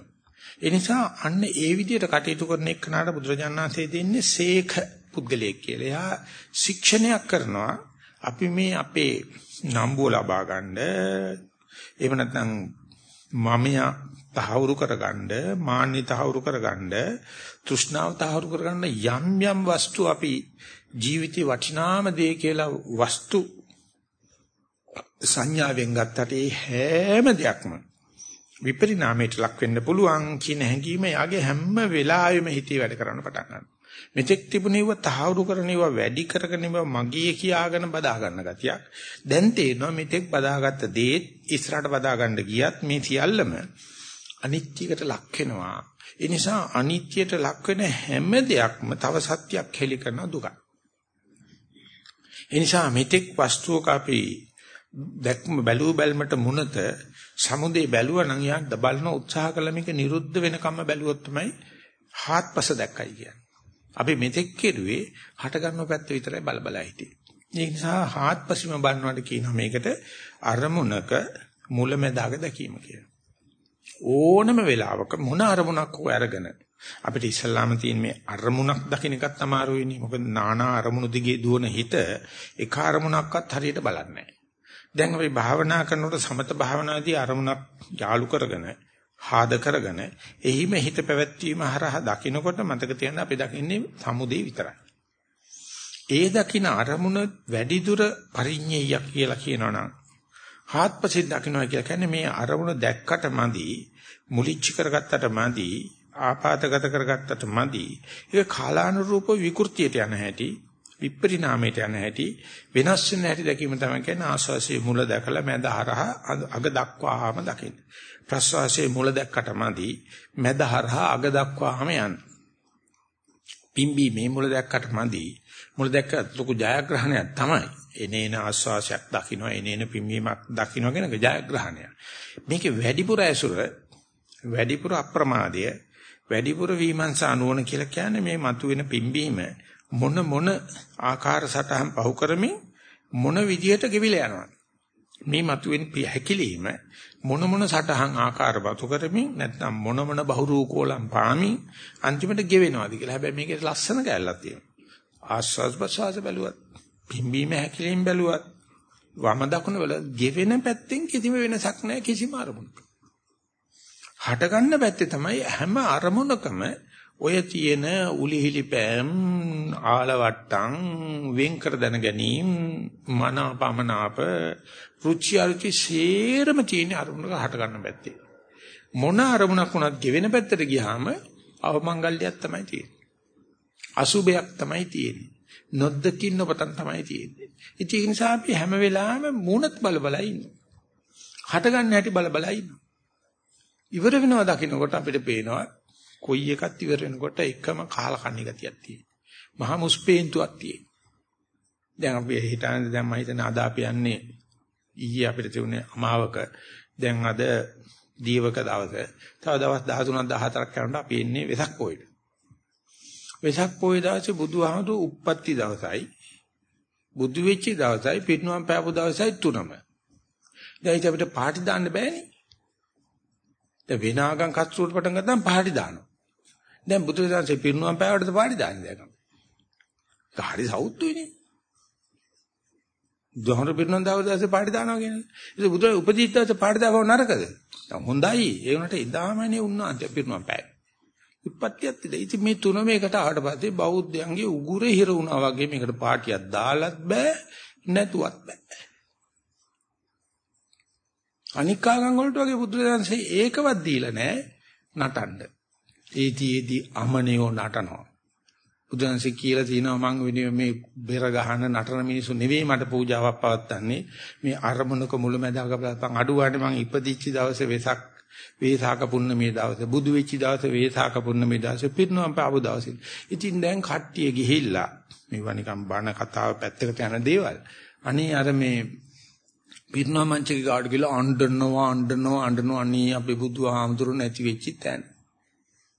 ඒ නිසා අන්න ඒ විදිහට කටයුතු කරන එක්කනට බුදුරජාණන්සේ දෙන්නේ සේඛ පුද්ගලයෙක් කියලා. එයා ශික්ෂණයක් කරනවා අපි මේ අපේ නම්බුව ලබා ගන්න එහෙම නැත්නම් මමයා තහවුරු කරගන්න මාන්නි තහවුරු කරගන්න තෘෂ්ණාව තහවුරු කරගන්න යම් යම් වස්තු අපි ජීවිතේ වටිනාම දේ කියලා වස්තු සංඥාවෙන් ගත්තට ඒ හැම දෙයක්ම විපරිණාමයට ලක් වෙන්න පුළුවන් කියන හැඟීම යාගේ හැම වෙලාවෙම හිතේ වැඩ කරන්න පටන් ගන්නවා. මෙතෙක් තිබුණේව තහවුරු කරණේව වැඩි කරගෙනව මගේ කියාගෙන බදා ගන්න ගතියක්. දැන් තේරෙනවා මෙතෙක් බදාගත්ත දේ ඉස්සරහට බදා ගන්න ගියත් මේ සියල්ලම අනිත්‍යයකට ලක් වෙනවා. ඒ නිසා අනිත්‍යයට ලක් වෙන හැම දෙයක්ම තව සත්‍යයක් හෙලි කරන දුකයි. ඒ නිසා මෙතෙක් වස්තුවක අපි දැක්ම බැලුව බැලමට මුනත සමුදේ බැලුවා නම් යා බලන උත්සාහ කළ මේක නිරුද්ධ වෙනකම්ම බැලුවොත් තමයි හාත්පස දැක්කයි කියන්නේ. අපි මෙතෙක් කෙරුවේ හට ගන්නව පැත්ත විතරයි බල බල හිටියේ. ඒ නිසා හාත්පසීම බලනවාට කියනවා මේකට අරමුණක මුලැමැදාග දැකීම කියලා. ඕනම වෙලාවක මොන අරමුණක් හෝ අරගෙන අපිට ඉස්සල්ලාම තියෙන මේ අරමුණක් දකින්න එකත් අමාරු වෙන්නේ. මොකද নানা අරමුණු දිගේ දුවන හිත එක අරමුණක්වත් හරියට බලන්නේ නැහැ. දැන් අපි භාවනා කරනකොට සමත භාවනාදී අරමුණක් යාලු කරගෙන ආද කරගෙන එහිම හිත පැවැත්වීම හරහා දකින්නකොට මතක තියන්න අපි දකින්නේ සමුදේ විතරයි. ඒ දකින්න අරමුණ වැඩි දුර පරිඤ්ඤයක් කියලා කියනවනම් හාත්පසින් දකින්නවා කියලා කියන්නේ මේ අරමුණ දැක්කට මදි මුලිච්ච කරගත්තට මදි ආපాతගත කරගත්තට මදි ඒක කාලානුරූප විකෘතියට යන හැටි විපරිණාමයට යන හැටි වෙනස් වෙන හැටි දැකීම තමයි කියන්නේ ආස්වාසියේ මුල දැකලා මැද හරහා අග දක්වාම දකින්න. ප්‍රස්වාසයේ මුල දැක්කට මදි මැද හරහා අග දක්වාම යන්න. පිම්බි මේ මුල දැක්කට මදි මුල දැක්ක ලොකු ජයග්‍රහණයක් තමයි. එනේන ආස්වාසයක් දකින්න එනේන පිම්බීමක් දකින්න කියන ජයග්‍රහණය. මේකේ වැඩිපුර ඇසුර වැඩිපුර අප්‍රමාදය වැඩිපුර විමර්ශන නුවණ කියලා කියන්නේ මේ මතුවෙන පිම්බීම මොන මොන ආකාර සටහන් පහු කරමින් මොන විදියට ගෙවිලා යනවා මේ මතුවෙන හැකිලිම මොන මොන සටහන් ආකාර වතු කරමින් නැත්නම් මොන මොන බහුරූකෝලම් පාමින් අන්තිමට ගෙවෙනවාද කියලා. හැබැයි මේකේ ලස්සන කැලලක් තියෙනවා. ආස්වාස් ප්‍රසවාස බැලුවත්, පිම්බීම හැකිලිම බැලුවත්, වම දකුණ වල ගෙවෙන පැත්තෙන් කිසිම වෙනසක් නැහැ කිසිම අරමුණක. හට ගන්න පැත්තේ තමයි හැම අරමුණකම ඔය තියෙන උලිහිලි පෑම් ආලවට්ටම් වෙන් කර දැන ගැනීම මනාපමනාප රුචි අරුචි සේරම තියෙන අරමුණක හට ගන්න පැත්තේ. මොන අරමුණක් වුණත් ගෙවෙන පැත්තට ගියාම අවමංගල්‍යයක් තමයි තියෙන්නේ. අසුබයක් තමයි තියෙන්නේ. නොද්දකින් නොපතන් තමයි තියෙන්නේ. ඉතින් ඒ නිසා අපි හැම වෙලාවෙම මූණත් බල බල ඉන්නවා හට ගන්න හැටි බල බල ඉන්නවා ඉවර වෙනවා දකින්නකොට අපිට පේනවා කොයි එකත් ඉවර වෙනකොට එකම කාල කන්නේ ගතියක් තියෙනවා. මහා මුස්පේන්තුවක් තියෙනවා. දැන් අපි හිතන්නේ දැන් මම හිතන්නේ අද අපි යන්නේ ඊයේ අපිට තිබුණේ අමාවක. දැන් අද දීවක දවස. තව දවස් 13ක් 14ක් යනකොට අපි එන්නේ වෙසක් පොයට. වෙසක් පොය දවසේ බුදුහාමුදුරු උප්පත්ති දවසයි. බුදු වෙච්ච දවසයි පිරිනුවම් පෑපු දවසයි තුනම. දැන් අපිට පාටි දාන්න බෑනේ. දැන් වෙනාගම් කස්තුවට පටන් ගත්තාම පාටි දානවා. දැන් බුදුරජාණන්සේ පිරිනුවම් පෑවටද පාටි දාන්නේ දැන්. ඒක හරි සෞත්තුයිනේ. දහර පිරිනුවම් දාවදාසේ පාටි දානවා කියන්නේ. ඒක බුදු උපදීත්තාසේ පාටි දාවව නරකද? හොඳයි. ඒ උනට ඉදාමනේ උන්වන්ත පිරිනුවම් පෑවේ. උත්පත්තියක් තියද. ඉතින් මේ තුන මේකට ආවට පස්සේ බෞද්ධයන්ගේ උගුරේ හිර වුණා වගේ මේකට පාටියක් දාලත් බෑ නැතුවත් බෑ. අනිකාගම් වලට වගේ බුදුරජාණන්සේ ඒකවත් දීලා නැහැ නටන්න. ඒතිෙදි අමනියෝ නටනවා. බුදුන්සේ කියලා තිනවා මං වෙනුවෙ මේ බෙර ගහන නටන මිනිස්සු නෙවෙයි මට පූජාවක් පවත්වන්නේ. මේ අරමුණක මුලැමැදාක බලපන් අඩුවානේ මං ඉපදිච්ච දවසේ වෙසක් වේසාක පුන්නමේ දවසේ බුදු වෙච්ච දවසේ වේසාක පුන්නමේ දවසේ පිරිනවම් පාපු දවසේ. ඉතින් දැන් කට්ටිය ගිහිල්ලා මේවා නිකන් බණ කතාව පැත්තකට යන දේවල්. අනේ අර මේ පිරිනවම් මංචකේ ගාඩ ගිහලා අඬනවා අඬනවා අඬනවා. අනේ අපේ බුදුහාමුදුරු නැති වෙච්ච තැන.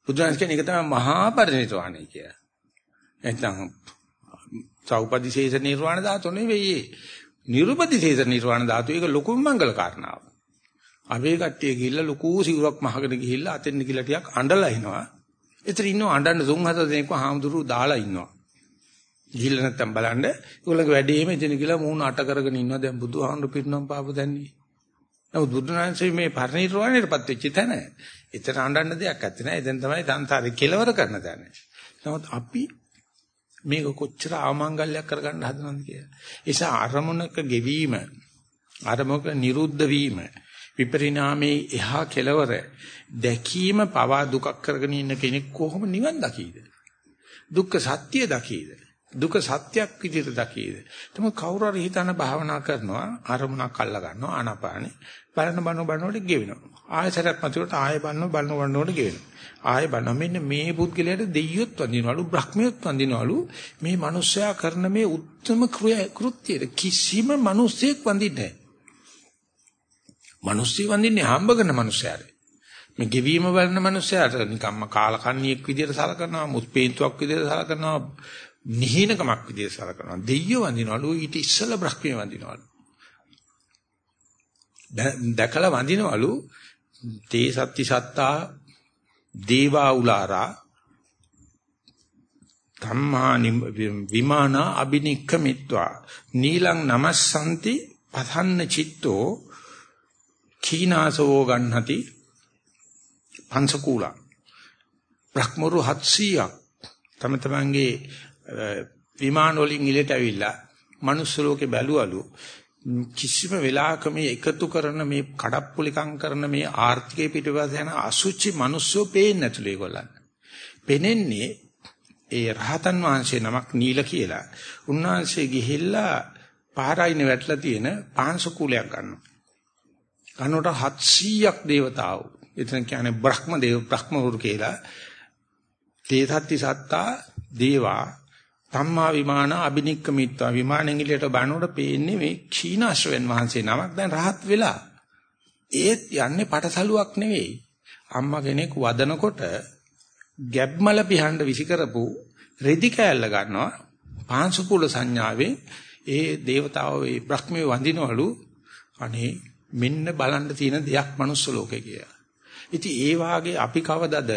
බුදුරජාණන් කියන්නේ ඒක තමයි මහා පරිනිර්වාණය කියලා. නැත්නම් සෞපදිශේෂ නිර්වාණ ධාතු නෙවෙයි. නිරුපදිශේෂ නිර්වාණ ධාතු ඒක ලොකු මංගල කාරණාවක්. අපේ කට්ටිය ගිහිල්ලා ලොකු සිවුරක් මහකට ගිහිල්ලා අතෙන් ගිහිල්ලා ටිකක් අඬලා එනවා. එතන ඉන්නව අඬන්න තුන් හතර දෙනෙක්ව හාමුදුරුවෝ දාලා ඉන්නවා. ගිහිල්ලා නැත්තම් බලන්න ඒගොල්ලන්ගේ වැඩේම එදින කියලා මූණ අට කරගෙන ඉන්නවා දැන් බුදුහාමුදුරු පිරිනම් පාප දැන්නේ. නමුත් බුදුනාංශයේ මේ පරිණිරවාණයටපත් වෙච්ච තැන එතන අඬන්න දෙයක් නැත්තේ නෑ. එතෙන් තමයි සංසාරේ කෙලවර කරන තැන. නමුත් අපි මේක කොච්චර ආමංගල්‍යයක් කරගන්න හදනවද කියලා. ඒ නිසා අරමුණක ගෙවීම අරමුණක නිරුද්ධ වීම විපරිණාමයේ එහා කෙලවර දැකීම පවා දුකක් කරගෙන ඉන්න කෙනෙක් කොහොම නිවන් දකීද? දුක්ඛ සත්‍ය දකීද? දුක සත්‍යක් විදිහට දකීද? තම කවුරු හරි හිතන භාවනා කරනවා අරමුණක් අල්ල ගන්නවා ආනාපානෙ බලන බන බනකොට ගෙවෙනවා. ආයසරයක් මතුවට ආය බලන බලන බනකොට ගෙවෙනවා. ආය බලන මෙන්න මේ පුද්ගලයාට දෙයියොත් වඳිනවලු බ්‍රහ්මියොත් වඳිනවලු මේ මිනිස්සයා කරන මේ උත්තරම කෘත්‍යයට කිසිම මිනිසෙක් වඳින්නේ නැහැ. මිනිස්සු වඳින්නේ හම්බ කරන මිනිස්සයාට. මේ ගෙවීම බලන මිනිස්සයාට නිකම්ම කාලකන්ණියෙක් විදියට සලකනවා, මුස්පේන්තුවක් විදියට සලකනවා, නිහිනකමක් විදියට සලකනවා. දෙයියෝ වඳිනවලු ඊට ඉස්සෙල්ලා බ්‍රහ්මිය වඳිනවලු. දැකලා වඳිනවලු තේ සත්‍ති සත්තා දේවා උලාරා ධම්මා විමාන අබිනික්කමිත්වා නීලං නමස්සන්ති පතන්න චිත්තෝ කීනාසෝ ගන්නති පංසකූල. බ්‍රහ්මරු 700ක් තම තමන්ගේ විමාන වලින් ඉලට ඇවිල්ලා මනුස්ස ලෝකේ බැලුවලු කිසිම වෙලාවක මේ එකතු කරන මේ කඩප්පුලිකම් කරන මේ ආර්ථිකයේ පිටපස්ස යන අසුචි මිනිස්සු පේන්නේ නැතුළු ඒගොල්ලන්. පෙනෙන්නේ ඒ රහතන් වහන්සේ නමක් නීල කියලා. උන්වහන්සේ ගිහිල්ලා පාරයින වැටලා තියෙන පාංශ කුලයක් ගන්නවා. කනට 700ක් దేవතාවෝ. එතන කියන්නේ බ්‍රහ්ම දේව බ්‍රහ්මවරු කියලා. තේසත්ති සත්තා දේවා ධම්මා විමාන අබිනික්කමිත්වා විමානෙන් ඉලට බනකොට පේන්නේ මේ ක්ෂීණාශ්‍රවෙන් වහන්සේ නමක් දැන් රහත් වෙලා. ඒත් යන්නේ පටසලුවක් නෙවෙයි. අම්මා කෙනෙක් වදනකොට ගැබ්මල පිහඬ විසි කරපු රෙදි කෑල්ල ගන්නවා පාංශුකුල සංඥාවෙන් ඒ దేవතාවෝ ඒ බ්‍රහ්මයේ වඳිනවලු අනේ මෙන්න බලන්න තියෙන දෙයක් manuss ලෝකේ කියලා. ඉතින් ඒ වාගේ අපි කවදද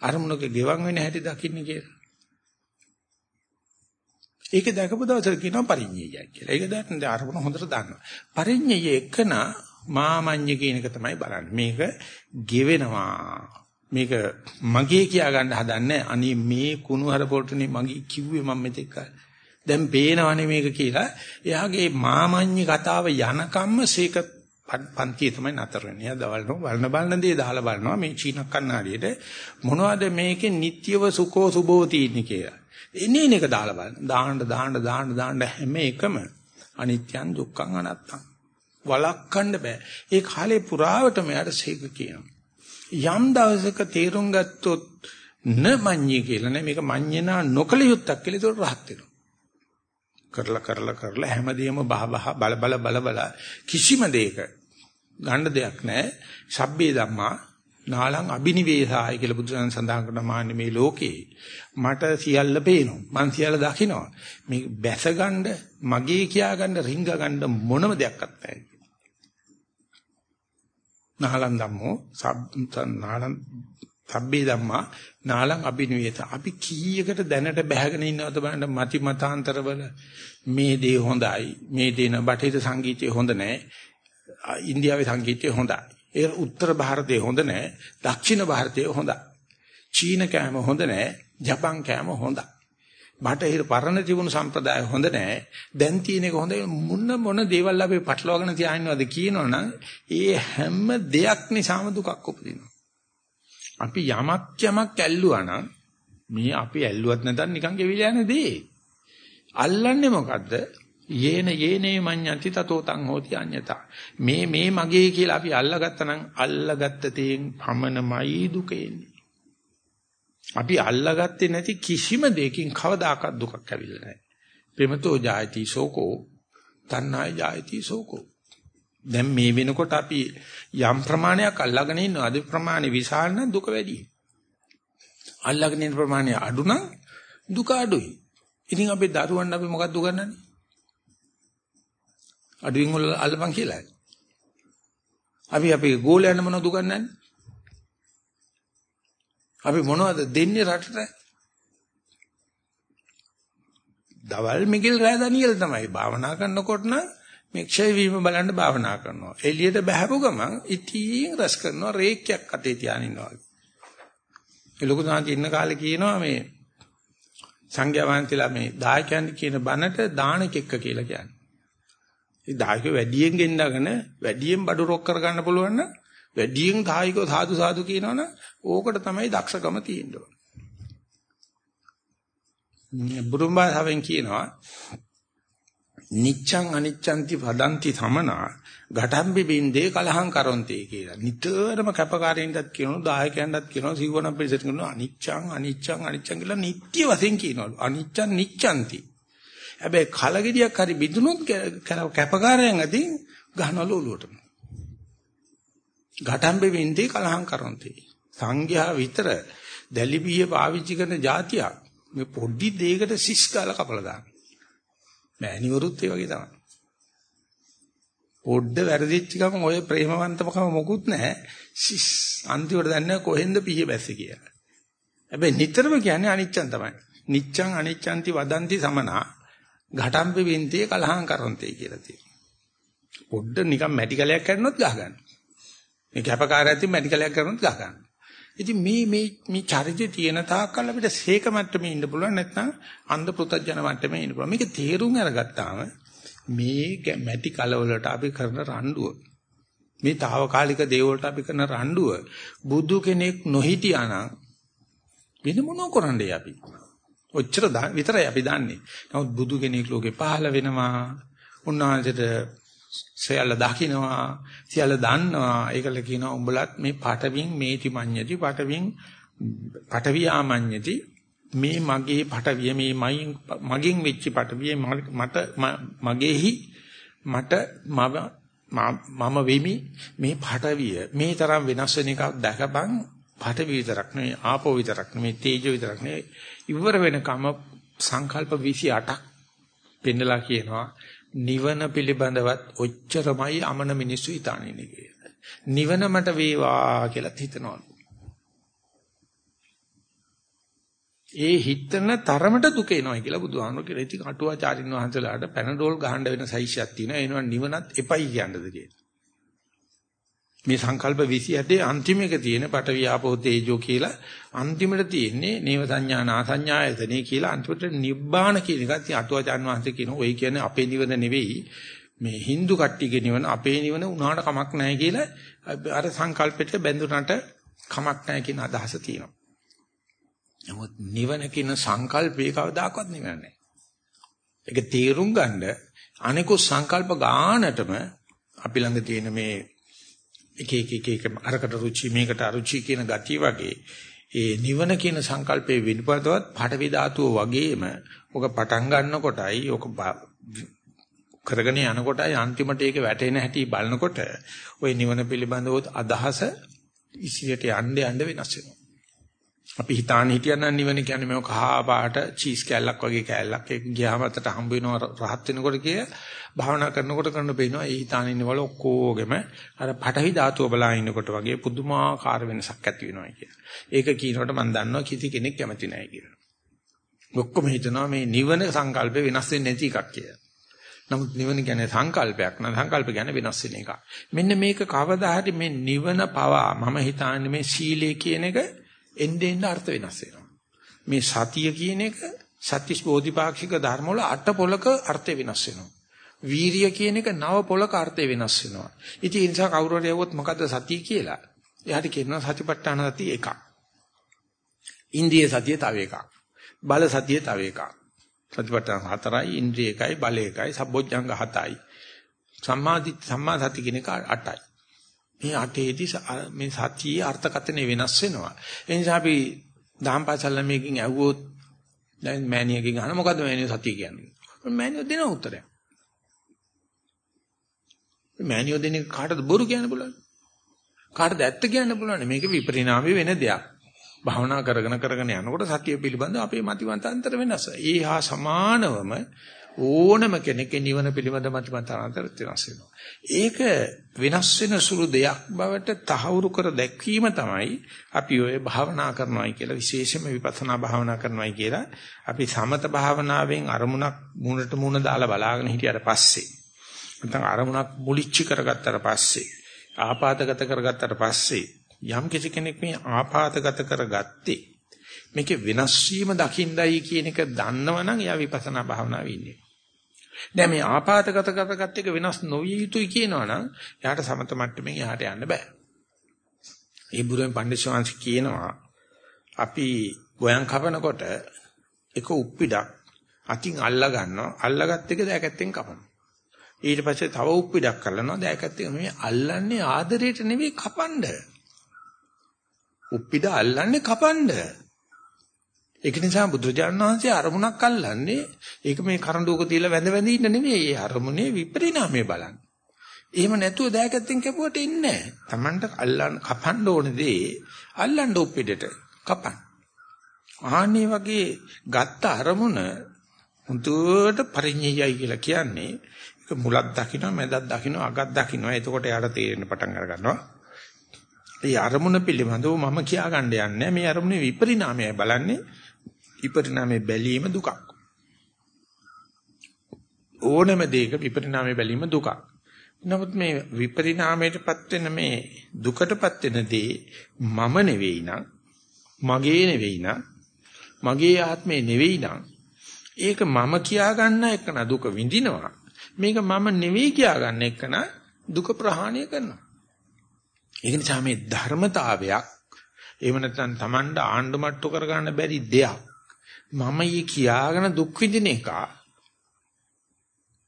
අරමුණක ගෙවන් වෙන හැටි දකින්නේ කියලා. ඒක දැකපු දවසට කියනවා පරිඤ්ඤයයි කියලා. ඒක දැක්කම අරමුණ හොඳට දන්නවා. පරිඤ්ඤය එකන මාමඤ්ඤ කියන එක තමයි බලන්නේ. මේක ගෙවෙනවා. මේක මගේ කියා ගන්න හදන්නේ අනේ මේ කුණු හරපොල්ටනේ මගේ කිව්වේ මම මෙතෙක් දැන් පේනවනේ මේක කියලා එයාගේ මාමඤ්ඤි කතාව යනකම්ම සීක පන්තිය තමයි නතර වෙන්නේ. එයා දවල්නෝ බලන බලන දේ දාලා බලනවා මේ චීන කන්නාඩියට මොනවද මේකේ නිට්‍යව සුඛෝ සුභෝ තියෙන්නේ කියලා. එනේන එක දාලා බලන්න. දාන්න දාන්න දාන්න දාන්න හැම එකම අනිත්‍යං දුක්ඛං අනත්තං. වළක්වන්න බෑ. ඒ කාලේ පුරාවටම යාට සීක කියනවා. යම් දවසක තේරුම් ගත්තොත් න මඤ්ඤී කියලා නේ මේක මඤ්ඤනා නොකල යුත්තක් කියලා ඒක රහත් වෙනවා. කරලා කරලා කරලා හැමදේම බහ බහ බල බල බල බල කිසිම දෙයක ගන්න දෙයක් නැහැ. සබ්බේ ධම්මා නාලං අබිනිවේසාය කියලා බුදුසසුන සඳහන් කරන මාන්නේ මේ ලෝකේ මට සියල්ල පේනවා. මං සියල්ල දකිනවා. මේ බැසගන්න මගේ කියාගන්න රිංග ගන්න මොනම දෙයක්වත් නැහැ. නාලං ධම්මෝ සබ් නාලං සබ්බේ ධම්මා නාලං අබිනිවේත අපි කීයකට දැනට බැහැගෙන ඉන්නවද බලන්න මති මතාන්තරවල මේ දේ හොඳයි මේ දේ බටහිර සංගීතය හොඳ නැහැ ඉන්දියාවේ සංගීතය හොඳයි ඒ උත්තර ಭಾರತයේ හොඳ නැහැ. දක්ෂිණ ಭಾರತයේ හොඳයි. චීන කෑම හොඳ නැහැ. ජපන් කෑම හොඳයි. බටහිර පරණ තිබුණු සම්ප්‍රදාය හොඳ නැහැ. දැන් තියෙන එක හොඳ මොන මොන දේවල් අපි පටලවාගෙන තියාිනවද කියනවනම් ඒ හැම දෙයක් නිසාම දුකක් උපදිනවා. අපි යමක් යමක් ඇල්ලුවා නම් මේ අපි ඇල්ලුවත් නැතත් නිකන් ගෙවිලා යන දේ. අල්ලන්නේ මොකද්ද? යේන යේනේ මඤ්ඤන්ති තතෝ තං හෝති අඤ්ඤතා. මේ මේ මගේ කියලා අපි අල්ලගත්තා නම් අල්ලගත්ත තේන් පමනමයි දුක එන්නේ. අපි අල්ලගත්තේ නැති කිසිම දෙයකින් කවදාකවත් දුකක් ඇවිල්ලා නැහැ. ප්‍රේමතෝ ජායති සෝකෝ තණ්හාය ජායති සෝකෝ. දැන් මේ වෙනකොට අපි යම් ප්‍රමාණයක් අල්ලගෙන ඉන්නවා. අද ප්‍රමාණය විශාල නම් දුක වැඩි. අල්ලගෙන ඉන්න ප්‍රමාණය අඩු නම් දුක අඩුයි. ඉතින් අපි දරුවන් අපි මොකක්ද උගන්වන්නේ? අඩුවෙන් වල අල්ලපන් කියලා. අපි අපි ගෝලයන් මොනවද උගන්වන්නේ? අපි මොනවද දෙන්නේ රටට? දවල් මිගිල් රෑ දනියල් තමයි භාවනා කරනකොට නම් මේ ක්ෂය වීම බලන්න භාවනා කරනවා. එළියට බහැපු ගමන් ඉතින් රස කරනවා රේක්යක් අතේ තියාගෙන ඉන්නවා. ඒ ලොකු සාන්ති ඉන්න කාලේ කියනවා මේ සංඝයා වහන්සේලා මේ දායකයන් කියන බණට දානකෙක්ක කියලා කියන්නේ. ඒ දායක වැඩියෙන් ගෙන්නගෙන වැඩියෙන් බඩු රොක් කර ගන්න පුළුවන් නම් වැඩියෙන් දායකව සාදු සාදු කියනවනම් ඕකට තමයි දක්ෂකම තියෙන්නේ. බුරුම්බා සවෙන් කියනවා නිච්ඡං අනිච්ඡන්ති වදන්ති සමනා ඝටම්බි බින්දේ කලහං කරොන්තේ කියලා. නිතරම කැපකාරයින්ටත් කියනවා දායකයන්ටත් කියනවා සිවණ පිළිසෙට කියනවා අනිච්ඡං අනිච්ඡං අනිච්ඡං කියලා නිට්ටය වශයෙන් කියනවලු. අනිච්ඡං නිච්ඡන්ති. හැබැයි කලගෙඩියක් හරි බිඳුනොත් කැපකාරයන් අදින් ගහනවලු ඔලුවටම. ඝටම්බි බින්දේ කලහං කරොන්තේ. සංඝයා විතර දැලිබිය පාවිච්චි කරන જાතියක් මේ පොඩි දෙයකට සිස් ගාලා කපලා දාන. මෑණිවරුත් ඒ වගේ තමයි. පොඩ්ඩ වැරදිච්ච ගමන් ඔය ප්‍රේමවන්තකම මොකුත් නැහැ. සිස් අන්තිමට දන්නේ කොහෙන්ද පිය බැස්සේ කියලා. හැබැයි නිතරම කියන්නේ අනිච්චන් තමයි. නිච්ඡං අනිච්ඡන්ති වදන්ති සමනා ඝටම්පි වින්තිය කලහං කරන්තේ කියලා තියෙනවා. පොඩ්ඩ නිකන් මැටි කලයක් කරනොත් ගහ ගන්න. මේ කැපකාරයන් මැටි කලයක් කරනොත් ගහ ගන්න. ඉතින් මේ මේ මේ චරිතය තියෙන තාක්කල් අපිට සීක මට්ටමේ ඉන්න පුළුවන් නැත්නම් අන්ධ පෘතජන මට්ටමේ ඉන්න පුළුවන්. මේක තේරුම් අරගත්තාම මේ මැටි කලවලට අපි කරන රණ්ඩුව මේ తాවකාලික දේවල්ට අපි කරන රණ්ඩුව බුදු කෙනෙක් නොහිටියානම් වෙන මොනෝ කරන්නේ අපි? ඔච්චර විතරයි අපි දන්නේ. නමුත් බුදු කෙනෙක් ලෝකේ පහළ වෙනවා. උන්වහන්සේට සියල්ල දකින්නවා සියල්ල දන්නවා ඒකල කියනවා උඹලත් මේ පටවින් මේති මඤ්ඤති පටවින් පටවියාමඤ්ඤති මේ මගේ පටවිය මේ මගෙන් වෙච්ච පටවිය මට මගේහි මට මම වෙමි මේ පටවිය මේ තරම් වෙනස් වෙන එකක් දැකපන් පටවිය විතරක් නෙවෙයි ආපෝ විතරක් නෙවෙයි තේජෝ විතරක් නෙවෙයි ඉවර වෙනකම සංකල්ප 28ක් පෙන්නලා කියනවා නිවන පිළිබඳවත් ඔච්චරමයි අමන මිනිස්සු හිතානේ කියලා. නිවන මට වේවා කියලා හිතනවා. ඒ හිතන තරමට දුක එනවා කියලා බුදුහාමුදුරුවෝ කියලා. ඉතින් අටුවාචාරින් වහන්සේලාට පැනඩෝල් ගහන්න වෙන සයිසියක් තියෙනවා. එනවා නිවනත් එපයි කියන්නද කියලා. මේ සංකල්ප 27 අන්තිම එක තියෙන පටවිය ආපෝ තේජෝ කියලා අන්තිමට තියෙන්නේ නේව සංඥා නාසඤ්ඤායතනේ කියලා අන්තිමට නිබ්බාන කියන එකත් ඉතින් අටුවාචාන් වහන්සේ කියන ඔය කියන්නේ අපේ නිවන නෙවෙයි මේ Hindu කට්ටියගේ නිවන අපේ නිවන උනාට කමක් නැහැ කියලා අර සංකල්පෙට බැඳුනට කමක් නැහැ කියන අදහස තියෙනවා. නමුත් නිවන කියන සංකල්පේ කවදාකවත් නිවන නැහැ. ඒක තේරුම් ගන්න අනිකුත් සංකල්ප ගානටම අපි ළඟ තියෙන මේ එක එක එක එක අරකට රුචි මේකට අරුචි කියන ගතිය වගේ ඒ නිවන කියන සංකල්පයේ විනිපදවත් පඩවි ධාතුව වගේම ඔක පටන් ගන්නකොටයි ඔක කරගෙන යනකොටයි අන්තිමට ඒක වැටෙන හැටි බලනකොට ওই නිවන පිළිබඳව අදහස ඉසියට යන්න යන්න වෙනස් වෙනවා. අපි හිතාන හිටියනම් නිවන කියන්නේ මේ කහා පාට චීස් කෑල්ලක් වගේ කෑල්ලක් ඒක ගියාම අතට හම්බ වෙනවා රහත් වෙනකොට කිය භාවනා කරනකොට කරන පේනවා ඒ හිතාන ඉන්නවල ඔක්කොගෙම අර පටවි ධාතුව බලා ඉන්නකොට වගේ පුදුමාකාර වෙනසක් ඇති වෙනවා කිය. ඒක කියනකොට මම දන්නවා කිසි කෙනෙක් කැමති නැහැ කියලා. ඔක්කොම හිතනවා මේ නිවන සංකල්පේ වෙනස් වෙන්නේ නැති එකක් කියලා. නමුත් නිවන කියන්නේ සංකල්පයක් නෑ සංකල්ප කියන්නේ වෙනස් වෙන එකක්. මෙන්න මේක කවදා හරි මේ නිවන පවා මම හිතන්නේ මේ සීලය කියන එක එන්නේ එන්න අර්ථ වෙනස් වෙනවා. මේ සතිය කියන එක සත්‍විස් බෝධිපාක්ෂික ධර්ම වල අට පොලක අර්ථය වෙනස් වෙනවා. වීරිය කියන එක නව පොලක අර්ථය වෙනස් වෙනවා. ඉතින් ඒ නිසා කවුරු හරි යවුවොත් මොකද්ද සතිය කියලා? එයාට කියනවා සතිපට්ඨාන සතිය එකක්. ඉන්ද්‍රිය සතිය තව එකක්. බල සතිය තව එකක්. සතිපට්ඨාන හතරයි, ඉන්ද්‍රිය එකයි, බල එකයි, සබ්බොජ්ජංග හතයි. සම්මාදි සම්මා සති කියන එක අටයි. මේ අටේදී මේ සතියේ අර්ථකථනය වෙනස් වෙනවා. ඒ නිසා අපි දහම්පාසල් ළමයකින් ඇහුවොත් දැන් මෑණියකින් අහන මොකද්ද මෑණිය සතිය කියන්නේ? මෑණිය දෙන උත්තරය. මෑණියෝ දෙන කාටද බොරු කියන්න පුළුවන්? කාටද ඇත්ත කියන්න පුළුවන්? මේක විපරිණාමය වෙන දෙයක්. භාවනා කරගෙන කරගෙන යනකොට සතිය පිළිබඳ අපේ මතිමතාන්තර වෙනස. ඒ හා සමානවම ඕනම කෙනෙක් නිවන පිළිබඳ මතමතාන්තර වෙනස් වෙනවා. ඒක වෙනස් වෙන සුළු දෙයක් බවට තහවුරු කර දැක්වීම තමයි අපි ඔය භාවනා කරනවායි කියලා විශේෂයෙන්ම විපස්සනා භාවනා කරනවායි කියලා අපි සමත භාවනාවෙන් අරමුණක් මූණට මූණ දාලා බලාගෙන හිටියට පස්සේ නැත්නම් අරමුණක් මුලිච්ච කරගත්තට පස්සේ ආපాతගත කරගත්තට පස්සේ යම් කිසි කෙනෙක් මේ ආපాతගත කරගත්තේ මේකේ වෙනස් වීම දකින්නයි කියන එක දන්නවනම් එයා විපස්සනා භාවනාවේ ඉන්නේ. දැන් මේ ආපాతගත කරගත්ත එක වෙනස් නොවිය යුතුයි කියනවනම් එයාට සමත මට්ටමින් එහාට යන්න බෑ. ඒ බුදුන් පඬිස්සවාංශ කියනවා අපි ගෝයන් කපනකොට එක උප්පිඩක් අතින් අල්ලා ගන්නවා අල්ලාගත් එක දැකැත්තෙන් කපනවා. ඊට පස්සේ තව උප්පිඩක් කරනවා දැකැත්තෙන් මේ අල්ලන්නේ ආදරයට නෙවෙයි කපන්න. උප්පිඩ අල්ලන්නේ කපන්න. ඒක නිසා බුදුරජාණන් වහන්සේ අරමුණක් අල්ලන්නේ ඒක මේ කරඬුවක තියලා වැඳ වැඳ ඉන්න නෙමෙයි. ඒ අරමුණේ විපරිණාමය බලන්න. එහෙම නැතුව දෑකැත්තෙන් කැපුවට ඉන්නේ නැහැ. Tamanට අල්ලන්න කපන්න ඕන දේ අල්ලන්න උප්පෙඩට කපන්න. ආන්නේ වගේ ගත්ත අරමුණ හුදුට පරිඤ්ඤයයි කියලා කියන්නේ ඒක මුලක් දකින්න මැදක් දකින්න අගක් දකින්න එතකොට යාට තේරෙන්න පටන් අර ගන්නවා. ඒ අරමුණ පිළිබඳව මම කියා ගන්න යන්නේ මේ අරමුණේ විපරිණාමයයි බලන්නේ විපරිණාමයේ බැලීම දුකක්. ඕනෑම දෙයක විපරිණාමයේ බැලීම දුකක්. නමුත් මේ විපරිණාමයටපත් වෙන මේ දුකටපත් වෙන දේ මම නෙවෙයි නං මගේ නෙවෙයි නං මගේ ආත්මේ නෙවෙයි නං ඒක මම කියා ගන්න එකන දුක විඳිනවා මේක මම නෙවෙයි කියා ගන්න එකන දුක ප්‍රහාණය කරනවා ඒක නිසා මේ ධර්මතාවයක් එහෙම නැත්නම් Tamanda ආණ්ඩු මට්ටු කරගන්න බැරි දෙයක් මම ඊ කියාගෙන දුක් විඳින එක.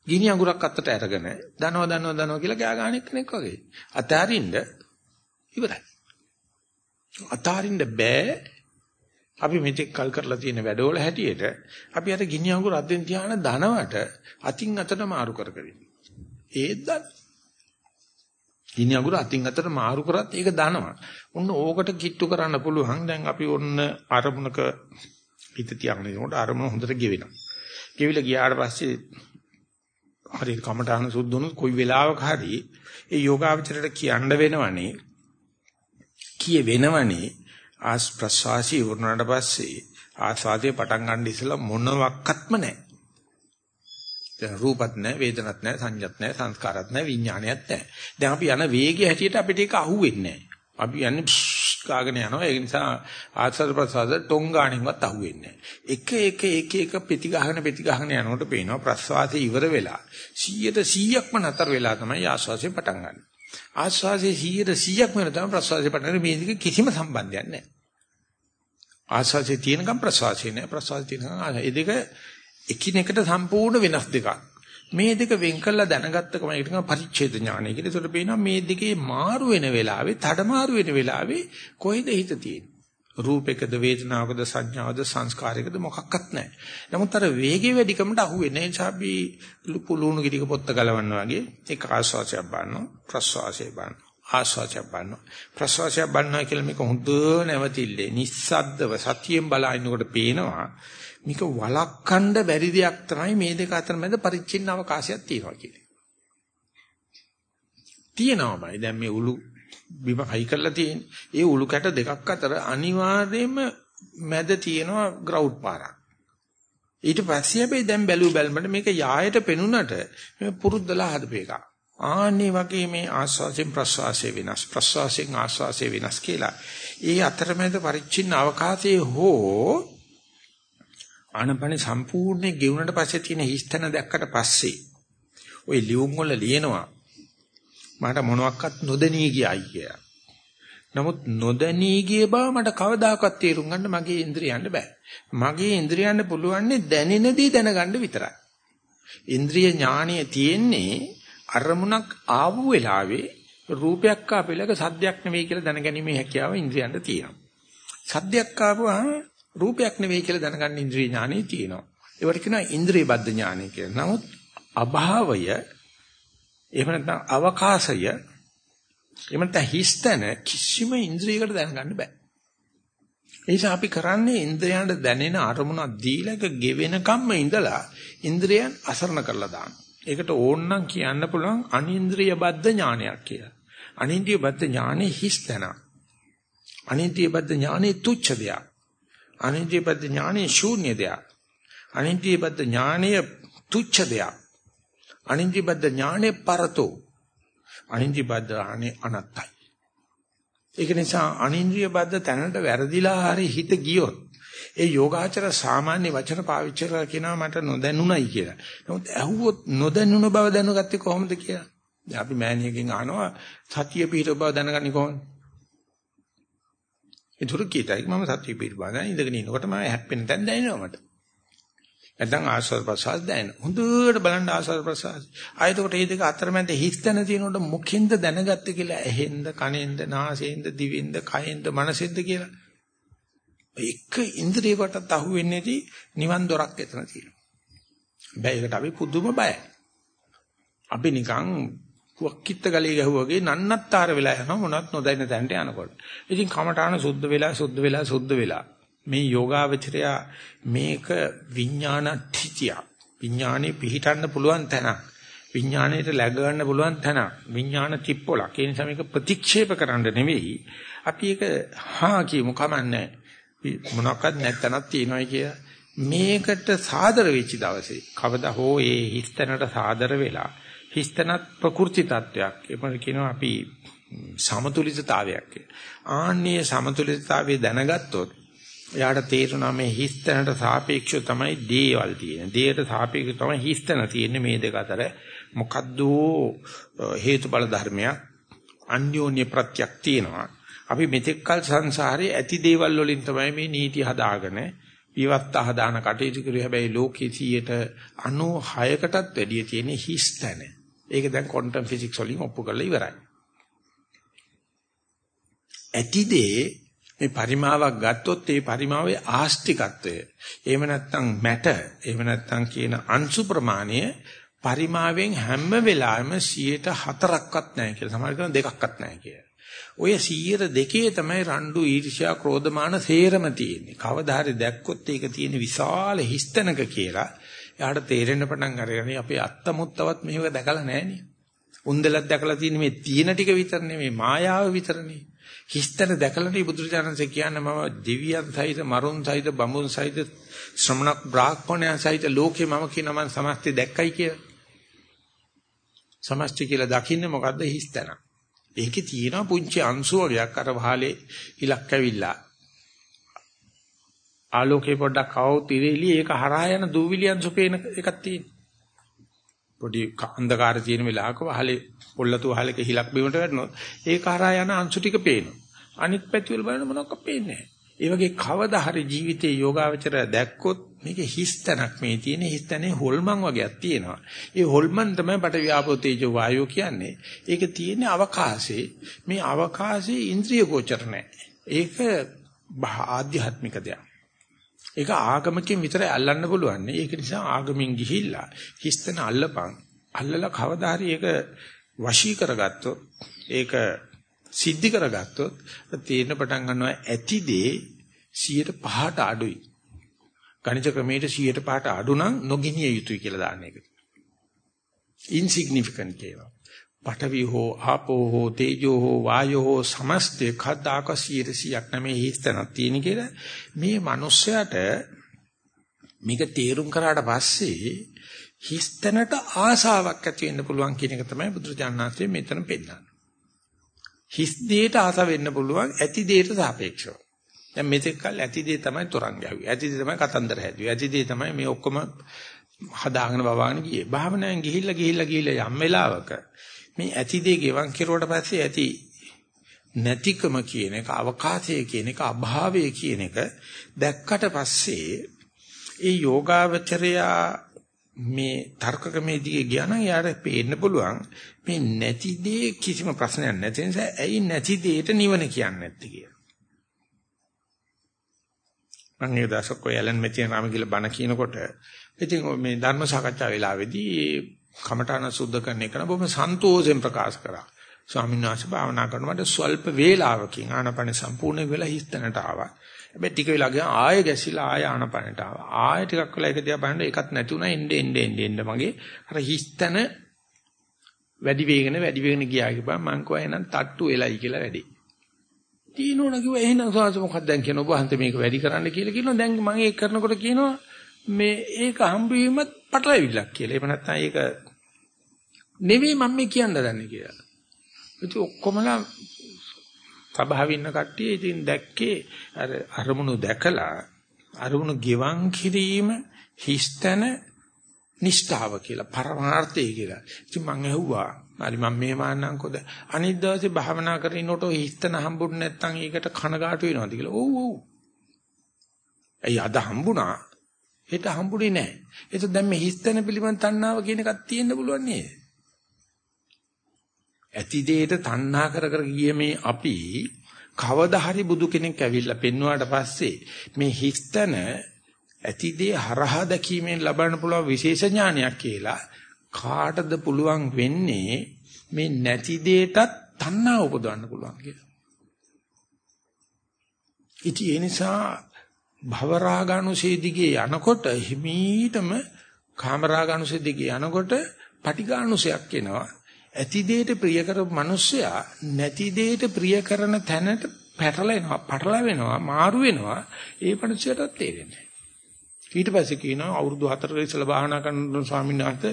ගිනි අඟුරක් අත්තට අරගෙන දනව දනව දනව කියලා කෑ ගන්න කෙනෙක් වගේ. අතාරින්න ඉවරයි. අතාරින්න බෑ. අපි මෙතෙක් කල් කරලා තියෙන වැඩවල හැටියට අපි අර ගිනි අඟුර අද්දෙන් තියාන ධනවට අතින් අතට මාරු කර කර ඒත් දන්න ගිනි අඟුර අතින් අතට මාරු කරත් ඒක දනවා. ඔන්න ඕකට කිට්ටු කරන්න පුළුවන්. දැන් අපි ඔන්න අරමුණක හිත තියාගෙන ඉනකොට අරමුණ හොඳට ගෙවෙනවා. ගෙවිලා ගියාට පස්සේ හරියට කමඨාන සුද්ධුනොත් කොයි වෙලාවක හරි ඒ යෝගාවචරයට කියන්න වෙනවනේ කිය වෙනවනේ ආස් ප්‍රසවාසී වුණාට පස්සේ ආස්වාදයේ පටන් ගන්න ඉස්සලා මොනවත්ක්ත්ම නැහැ. දැන් රූපත් නැහැ, වේදනත් නැහැ, සංඥත් නැහැ, සංස්කාරත් නැහැ, විඥානයත් නැහැ. දැන් අපි යන වේගය හැටියට අපිට ඒක අහුවෙන්නේ නැහැ. අපි යන්නේ කාගෙන යනවා. ඒ නිසා ආස්වාද ප්‍රසවාස ටොං ගාණින්වත් අහුවෙන්නේ නැහැ. එක එක එක එක පෙති ගහගෙන පෙති ගහගෙන යනකොට පේනවා ප්‍රසවාසය ඉවර වෙලා 100ට 100ක්ම නතර වෙලා තමයි ආස්වාසය පටන් ගන්න. ආස්වාසයේ 100ට 100ක්ම වෙන තමයි ප්‍රසවාසය පටන් ගන්න. මේ දෙක කිසිම සම්බන්ධයක් නැහැ. ආස්වාසයේ තියෙනකම් ප්‍රසවාසය නැහැ. ප්‍රසවාසය තියෙනකම් ඒ දෙක එකිනෙකට සම්පූර්ණ වෙනස් දෙකක්. මේ දෙක වෙන් කළා දැනගත්තකම ඒකට කියන පරිච්ඡේද ඥානය කියලා. ඒකට පේනවා මේ දෙකේ මාරු වෙන වෙලාවේ, තඩ මාරු වෙන වෙලාවේ කොයිද හිත තියෙන්නේ? රූපයකද වේදනාවකද සංඥාවකද සංස්කාරයකද මොකක්වත් නැහැ. නමුත් අර වේගයේ වැඩිකමට අහු වෙන්නේ නිසා අපි පුලුණු කිරික පොත්ත ගලවනවා වගේ ඒක ආස්වාසයක් බලනවා ප්‍රස්වාසයක් බලනවා ආස්වාසයක් බලනවා ප්‍රස්වාසයක් බලනවා කියලා මේක හොඳ නැවතිල්ලේ නිස්සද්දව සතියෙන් බලනකොට පේනවා මේක වළක්වන්න බැරි දෙයක් තමයි මේ දෙක අතර මැද පරිච්ඡින්න අවකාශයක් තියෙනවා කියන්නේ. තියෙනවාමයි. දැන් මේ උළු බිම හයි කරලා තියෙන. ඒ උළු කැට දෙකක් අතර අනිවාර්යයෙන්ම මැද තියෙනවා ග්‍රවුන්ඩ් පාරක්. ඊට පස්සේ හැබැයි දැන් බැලු බැලමට මේක යායට පෙනුනට මේ පුරුද්දලා හදපු එකක්. ආන්නේ වගේ මේ ආස්වාසයෙන් ප්‍රස්වාසයේ වෙනස් ප්‍රස්වාසයෙන් ආස්වාසයේ වෙනස් කියලා. ඒ අතරමැද පරිච්ඡින්න අවකාශයේ හෝ ආනපනේ සම්පූර්ණයෙන් ගෙවුනට පස්සේ තියෙන හිස්තන දැක්කට පස්සේ ওই ලියුම් වල ලියනවා මට මොනවත් නොදෙනී ගියයි කියලා. නමුත් නොදැනී ගිය බව මට කවදාකවත් තේරුම් ගන්න මගේ ඉන්ද්‍රියයන්ට බෑ. මගේ ඉන්ද්‍රියයන්ට පුළුවන්නේ දැනෙන දේ දැනගන්න විතරයි. ඉන්ද්‍රිය ඥානිය තියෙන්නේ අරමුණක් ආපු වෙලාවේ රූපයක් ආපෙලක සද්දයක් නෙවෙයි කියලා දැනගැනීමේ හැකියාව ඉන්ද්‍රියන්ට තියෙනවා. සද්දයක් ආපුවාම රූපයක් නෙවෙයි කියලා දැනගන්න ඉන්ද්‍රිය ඥානෙ තියෙනවා. ඒවට කියනවා ඉන්ද්‍රිය බද්ධ ඥානෙ කියලා. නමුත් අභාවය එහෙම නැත්නම් අවකාශය එහෙම නැත්නම් හිස්තන කිසිම ඉන්ද්‍රියකට දැනගන්න බෑ. නිසා අපි කරන්නේ ඉන්ද්‍රයන්ට දැනෙන අරමුණක් දීලා ඒක ගෙවෙනකම්ම ඉඳලා ඉන්ද්‍රයන් අසරණ කරලා දානවා. ඒකට ඕනනම් කියන්න පුළුවන් අනින්ද්‍රිය බද්ධ ඥානයක් කියලා. අනින්ද්‍රිය බද්ධ ඥානෙ හිස් තැන. අනින්ද්‍රිය බද්ධ ඥානෙ තුච්ඡ දෙයක්. අනින්ද්‍රිය බද්ධ ඥානෙ ශූන්‍ය දෙයක්. අනින්ද්‍රිය බද්ධ ඥානය තුච්ඡ දෙයක්. අනින්ද්‍රිය බද්ධ ඥානෙ පරතෝ. අනින්ද්‍රිය බද්ධ ඥානෙ අනත්තයි. ඒක නිසා අනින්ද්‍රිය බද්ධ තැනට වැරදිලා හරි හිත ගියොත් ඒ යෝගාචර සාමාන්‍ය වචන පාවිච්චි කරලා කියනවා මට නොදැනුණයි කියලා. නමුත් ඇහුවොත් නොදැනුණ බව දැනගත්තේ කොහොමද කියලා. දැන් අපි මෑණියකින් අහනවා සතිය පිහිට බව දැනගන්නේ කොහොමද? ඒ දුරු කීතයි මම සතිය පිහිට බව දැන ඉඳගෙන ඉනකොට මම හැප්පෙන තැන දැනෙනවා මට. නැත්නම් ආස්වාද ප්‍රසආස දැනෙන. හොඳට බලන්න ආස්වාද ප්‍රසආස. ආයතකොට මේ දෙක අතරමැද හිස්තැන තියෙනකොට මුඛින්ද දැනගත්තේ කියලා ඇහෙන්ද කනෙන්ද නාසයෙන්ද දිවෙන්ද කයෙන්ද මනසෙන්ද කියලා. එක ඉන්ද්‍රියකටත් අහු වෙන්නේ නැති නිවන් දොරක් එතන තියෙනවා. හැබැයි ඒකට අපි පුදුම බයයි. අපි නිකන් කුක්කිට ගලේ ගැහුවාගේ නන්නත්තර වෙලා යනවා මොනවත් නොදැන්න තැනට යනකොට. ඉතින් කමඨාන සුද්ධ වෙලා සුද්ධ වෙලා සුද්ධ වෙලා මේ යෝගාවචරය මේක විඥානට්ඨිතිය. විඥානේ පිහිටන්න පුළුවන් තැන. විඥාණයට läග ගන්න පුළුවන් තැන. විඥාන තිප්පොලක්. ඒ නිසා මේක ප්‍රතික්ෂේප කරන්න නෙවෙයි. අපි ඒක හා කියමු කමන්නේ. මොනක්වත් නැත්තනක් තියෙනවයි කියලා. මේකට සාදර වෙච්ච දවසේ කවදා හෝ ඒ හිස්තැනට සාදර වෙලා හිස්තැනත් ප්‍රකෘති තත්වයක්. ඒකට කියනවා අපි සමතුලිතතාවයක් කියලා. ආන්නේ සමතුලිතතාවය දැනගත්තොත් එයාට තේරුණා මේ හිස්තැනට සාපේක්ෂව තමයි දේවල් තියෙන්නේ. දේයට සාපේක්ෂව තමයි හිස්තැන තියෙන්නේ මේ දෙක අතර. මොකද්ද හේතුඵල ධර්මයක් අන්‍යෝන්‍ය ප්‍රත්‍යක් තියෙනවා. අපි මෙතෙක්කල් සංසාරේ ඇති දේවල් වලින් තමයි මේ නීති හදාගෙන විවස්ථා හදාන කටයුතු කරුවේ. හැබැයි ලෝකයේ 96කටත් වැඩිය තියෙන හිස්තැන. ඒක දැන් ක්වොන්ටම් ෆිසික්ස් වලින් ඔප්පු කරලා ඉවරයි. ඇතිදේ මේ පරිමාවක් ගත්තොත් ඒ පරිමාවේ ආස්තිකත්වය එහෙම නැත්නම් මැට එහෙම නැත්නම් කියන අංශු ප්‍රමාණය පරිමාවෙන් හැම වෙලාවෙම 104ක්වත් නැහැ කියලා සමහර කෙනා දෙකක්වත් නැහැ කියලා. ඔය 102 තමයි රණ්ඩු ඊර්ෂ්‍යා ක්‍රෝධමාන සේරම තියෙන්නේ. කවදා හරි දැක්කොත් ඒක තියෙන විශාල හිස්තැනක කියලා එයාට තේරෙන්න පටන් අරගෙන අපේ අත්තමුත්තවත් මේක දැකලා නැහැ නේ. උන්දලක් දැකලා තියෙන මේ තීන ටික විතරනේ මේ මායාව විතරනේ. හිස්තන දැකලානේ බුදුරජාණන්සේ කියන්නේ මම දෙවියන් සහිත මරුන් සහිත බඹුන් සහිත ශ්‍රමණක් බ්‍රාහ්මණයන් සහිත ලෝකේ මම කියන මම සමස්තය දැක්කයි කියලා. සමස්තය කියලා දකින්නේ මොකද්ද හිස්තන. ඒකේ තියෙනවා පුංචි අංශු වර්ගයක් අර වහලේ ඉලක්ක ඇවිල්ලා. ආලෝකේ පොඩ්ඩක් આવුත් ඉරෙලි ඒක හරහා යන දූවිලි අංශු පේන එකක් තියෙනවා. පොඩි අන්ධකාර තියෙන වෙලාවක වහලේ පොල්ලතු වහලක හිලක් බිමට වැටෙනොත් ඒක හරහා යන අංශු ටික පේනවා. අනිත් පැති වල බලන මොනවක් පේන්නේ නැහැ. ඒ වගේ කවදා හරි ජීවිතේ යෝගාවචරය දැක්කොත් මේක හිස්තනක් මේ තියෙන හිස්තනේ හොල්මන් වගේක් තියෙනවා. ඒ හොල්මන් තමයි බට ව්‍යාපෝ තේජෝ වායෝ කියන්නේ. ඒක තියෙන අවකාශේ මේ අවකාශේ ඉන්ද්‍රිය ගෝචර නැහැ. ඒක ආධ්‍යාත්මික දෙයක්. ඒක ආගමකින් විතරයි අල්ලන්න පුළුවන්. ඒක නිසා ආගමින් ගිහිල්ලා හිස්තන අල්ලපන්. අල්ලලා කවදා හරි ඒක වශී කරගත්තොත් ඒක සිද්ධි කරගත්තොත් තේරෙන පටන් ගන්නවා ඇති දේ 105ට අඩුයි. ගණිත ක්‍රමයට 105ට අඩු නම් නොගිනිය යුතුයි කියලා දාන්න එක. insignificant කියනවා. පඨවි හෝ ආපෝ හෝ තේජෝ හෝ වායෝ හෝ සමස්තේ කද්දාක 100ක් නැමේ හිස්තනක් තියෙන කියලා මේ මිනිස්සයාට මේක තේරුම් කරාට පස්සේ හිස්තැනට ආසාවක් ඇති වෙන්න පුළුවන් කියන එක තමයි බුදුරජාණන්සේ මෙතන පෙන්නන්නේ. හිස් දෙයට ආස වෙන්න පුළුවන් ඇති දෙයට සාපේක්ෂව. දැන් මෙතෙක් කල් ඇති දේ තමයි තරංග යවි. ඇති දේ තමයි කතන්දර හැදුවේ. ඇති දේ තමයි මේ ඔක්කොම හදාගෙන බවාගෙන ගියේ. භාවනාවෙන් ගිහිල්ලා ගිහිල්ලා ගිහිල්ලා යම් වෙලාවක මේ ඇති දේ ගෙවන් කෙරුවට පස්සේ ඇති නැතිකම කියන එක අවකාශය කියන එක අභාවය කියන එක දැක්කට පස්සේ ඒ යෝගාවචරයා මේ තර්කකමේ දිගේ ගියා නම් යාට පේන්න පුළුවන් මේ නැති දේ කිසිම ප්‍රශ්නයක් නැති නිසා ඇයි නැති දෙයට නිවන කියන්නේ නැත්තේ කියලා. මම ඒ දවසක් ඔය ඇලන් මෙතියන් රාම කියලා බණ කියනකොට ඉතින් මේ ධර්ම සාකච්ඡා වෙලාවේදී කමඨාන සුද්ධ කරන එක බොහොම සන්තෝෂයෙන් ප්‍රකාශ කරා. ස්වාමීන් වහන්සේ භාවනා කරනකොට ස්වල්ප වේලාවකින් ආනපන සම්පූර්ණ වෙලා හිස්තැනට ආවා. හැබැයි ටික වෙලා ගියා ආයෙ ගැසිලා ආයෙ ආනපනට ආවා. ආයෙ ටිකක් වෙලා එක දිහා බලනකොට ඒකත් නැති වුණා එන්නේ එන්නේ එන්නේ එන්නේ මගේ අර හිස්තන වැඩි වේගන වැඩි වේගන ගියා කිව්වා මං කෝ එහෙනම් තට්ටු වෙලයි කියලා වැඩි. තීනෝන කිව්වා එහෙනම් සෝවාස මොකක්ද දැන් කියන ඔබ හන්ත මේක වැඩි කරන්න කියලා කියනවා දැන් මම ඒක කරනකොට කියනවා මේ ඒක හම්බ වීමත් පටලවිල්ලක් කියලා. එහෙම නැත්නම් ඒක නෙවෙයි මම මේ කියන්න දන්නේ කියලා. ඉතින් ඔක්කොමලා සභාවේ ඉන්න කට්ටිය ඉතින් දැක්කේ අර අරමුණු දැකලා අරමුණු ගෙවන් කිරීම හිස්තන නිෂ්ඨාව කියලා පරමාර්ථය කියලා. ඉතින් මම ඇහුවා හරි මම මෙහෙම ආන්නම්කොද අනිත් දවසේ භාවනා කරනකොට හිස්තන හම්බුනේ නැත්නම් ඒකට කනගාටු වෙනවද කියලා. ඔව් ඔව්. ඇයි අද හම්බුණා? හෙට හම්බුනේ නැහැ. ඒක දැන් මේ හිස්තන පිළිබඳ තණ්හාව කියන එකක් තියෙන්න පුළුවන් නේද? ඇති දෙයට තණ්හා කර කර ගිය මේ අපි කවදා හරි බුදු කෙනෙක් ඇවිල්ලා පෙන්වුවාට පස්සේ මේ හිස්තන ඇති දේ හරහා දැකීමෙන් ලබන්න පුළුවන් විශේෂ ඥානයක් කියලා කාටද පුළුවන් වෙන්නේ මේ නැති දෙයටත් තණ්හා උපදවන්න පුළුවන් කියලා. ඉතින් ඒ නිසා භවරාගානුසේ දිගේ යනකොට හිමීටම කාමරාගානුසේ දිගේ යනකොට පටිඝානුසයක් එනවා. ඇති දෙයට ප්‍රිය කරපු මිනිස්සයා නැති දෙයට ප්‍රිය කරන තැනට පැටලෙනවා, පටලවෙනවා, මාරු වෙනවා. ඒ මිනිස්සයාටත් තේරෙන්නේ ඊට පස්සේ කියනවා අවුරුදු 4 ඉස්සලා භාවනා කරන ස්වාමීන් වහන්සේ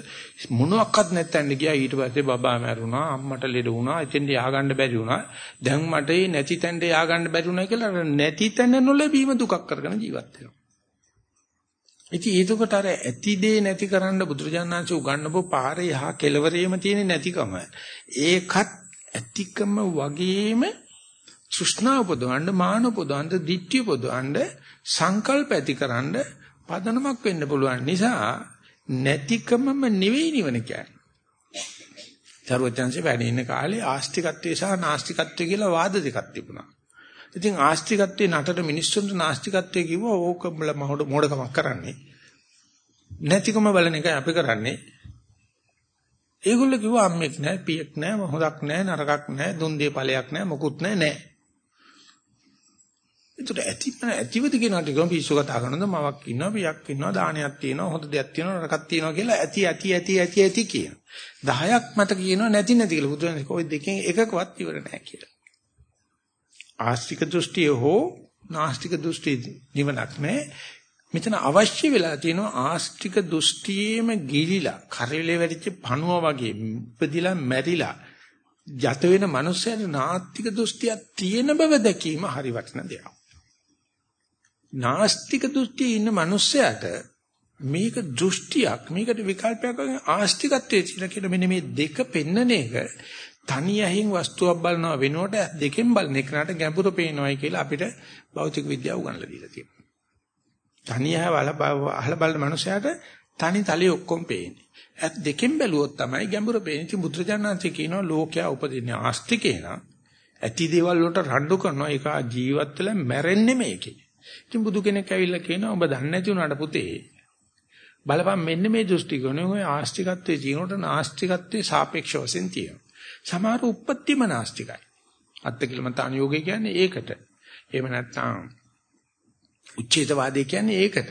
මොනවත් නැත්තන් ගියා. ඊට පස්සේ බබා මැරුණා අම්මට ලෙඩ වුණා එතෙන්ට යආගන්න බැරි වුණා. දැන් මට මේ නැති තැනට යආගන්න බැරි වුණා කියලා නැති තැන නොලැබීම දුකක් කරගෙන ජීවත් වෙනවා. ඉතින් ඒකට අර ඇති දේ නැති කරන්න බුදුරජාණන්සේ උගන්වපු පාරේ යහ කෙලවරේම තියෙන නැතිකම ඒකත් ඇතිකම වගේම සුෂ්ණා උපදවන්න මාන උපදවන්න දිට්ඨිය උපදවන්න සංකල්ප ඇතිකරන්න පදනමක් වෙන්න පුළුවන් නිසා නැතිකමම නෙවෙයි නිවන කියන්නේ. චරවචන්සේ වැඩ ඉන්න කාලේ ආස්තිකත්වය සහ නාස්තිකත්වය කියලා වාද දෙකක් තිබුණා. ඉතින් ආස්තිකත්වයේ නටට මිනිස්සුන්ට නාස්තිකත්වය කිව්වා ඕක මොඩකමක් කරන්නේ. නැතිකම බලන එකයි අපි කරන්නේ. ඒගොල්ලෝ කිව්වා අම්මෙක් නැහැ, පියෙක් නැහැ, හොදක් නැහැ, නරකක් නැහැ, දුන් දේ ඵලයක් නැහැ, මොකුත් නැහැ නෑ. ඒතර ඇති ඇතිවද කියනකට ගම පිස්සු කතා කරනද මවක් ඉන්නවා පියක් ඉන්නවා දානයක් තියෙනවා හොඳ දෙයක් තියෙනවා නරකක් තියෙනවා කියලා ඇති ඇති ඇති ඇති ඇති කියන 10ක් මට කියනවා නැති නැති කියලා බුදුන් කොයි දෙකෙන් එකකවත් ඉවර නැහැ කියලා ආස්තික දෘෂ්ටිය හෝ නාස්තික දෘෂ්ටිය නිවනක් නැහැ මෙතන අවශ්‍ය වෙලා තියෙනවා ආස්තික දෘෂ්ටියේම ගිලිලා කරවිලේ වැඩිච්ච පණුව වගේ ඉපදිලා මැරිලා යත වෙන මනුස්සයන නාස්තික දෘෂ්ටියක් තියෙන බව දැකීම හරි වටින දෙයක්. නාස්තික දෘෂ්ටියේ ඉන්න මිනිස්සයාට මේක දෘෂ්ටියක් මේකට විකල්පයක් වගේ ආස්තිකත්වයේ තියෙන කියලා මෙන්න මේ දෙක පෙන්නන එක තනියෙන් වස්තුවක් බලනවා වෙනුවට දෙකෙන් බලන එකකට ගැඹුරු පේනවායි කියලා අපිට භෞතික විද්‍යාව උගන්වලා දීලා තියෙනවා. තනියව අහලා බලන මනුස්සයාට තනි තලයේ ඔක්කොම පේන්නේ. ඇත් දෙකෙන් බැලුවොත් තමයි ගැඹුරු පේන්නේ. ඉතින් බුදුරජාණන්සේ කියනවා ලෝකයා උපදින්නේ ආස්තිකේ නම් ඇති දේවල් වලට රණ්ඩු කරනවා ඒක ජීවත් වෙලා මැරෙන්නේ මේකේ. ඉතින් බුදු කෙනෙක් ඇවිල්ලා කියනවා ඔබ දන්නේ නැති වුණාට පුතේ බලපන් මෙන්න මේ දෘෂ්ටි කෝණය ඔය ආස්තිකත්වයේ ජීනොට නාස්තිකත්වයේ සාපේක්ෂ වශයෙන් තියෙනවා. සමහර උප්පත්තිම නාස්තිකයි. අත්තිකිලමතාන යෝගය කියන්නේ ඒකට. එහෙම නැත්නම් උච්ඡේදවාදී කියන්නේ ඒකට.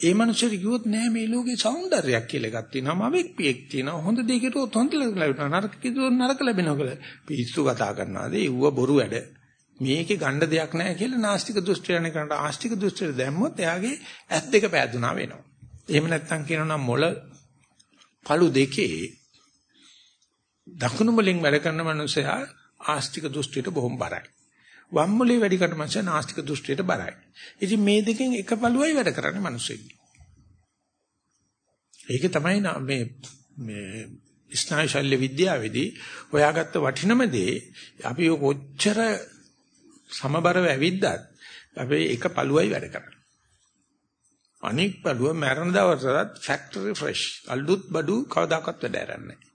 ඒ මනුස්සයෙක් කිව්වොත් නෑ මේ ලෝකේ సౌందර්යයක් කියලා එකක් තියෙනවා. මම එක්පියෙක් තියෙනවා. හොඳ දෙයක් හිතුවොත් හොඳ ලැබෙනවා. නරක කිව්වොත් නරක ලැබෙනවා කියලා. පිස්සු කතා කරනවාද? ඒව බොරු වැඩ. මේකේ ගන්න දෙයක් නැහැ කියලා නාස්තික දෘෂ්ටියන කරනට ආස්තික දෘෂ්ටියට දැම්මොත් එයාගේ ඇස් දෙක පෑදුනා වෙනවා. එහෙම නැත්නම් කියනවා මොළ පළු දෙකේ දකුණු මුලින් වැඩ කරන මනුස්සයා ආස්තික දෘෂ්ටියට බොහොම බරයි. වම් මුලේ වැඩි කරන මනුස්සයා නාස්තික දෘෂ්ටියට බරයි. ඉතින් මේ දෙකෙන් එක පළුවයි වැඩ කරන්නේ මනුස්සයෙක්. ඒක තමයි මේ මේ ස්නායු ශල්‍ය විද්‍යාවේදී හොයාගත්ත වටිනම දේ අපි කොච්චර සමබරව ඇවිද්දත් අපි එක පළුවයි වැඩ කරන්නේ. අනික් පළුව මරණ දවසට ෆැක්ටරි ෆ්‍රෙෂ්. අලුත් බඩු කවදාකවත් වැඩ කරන්නේ නැහැ.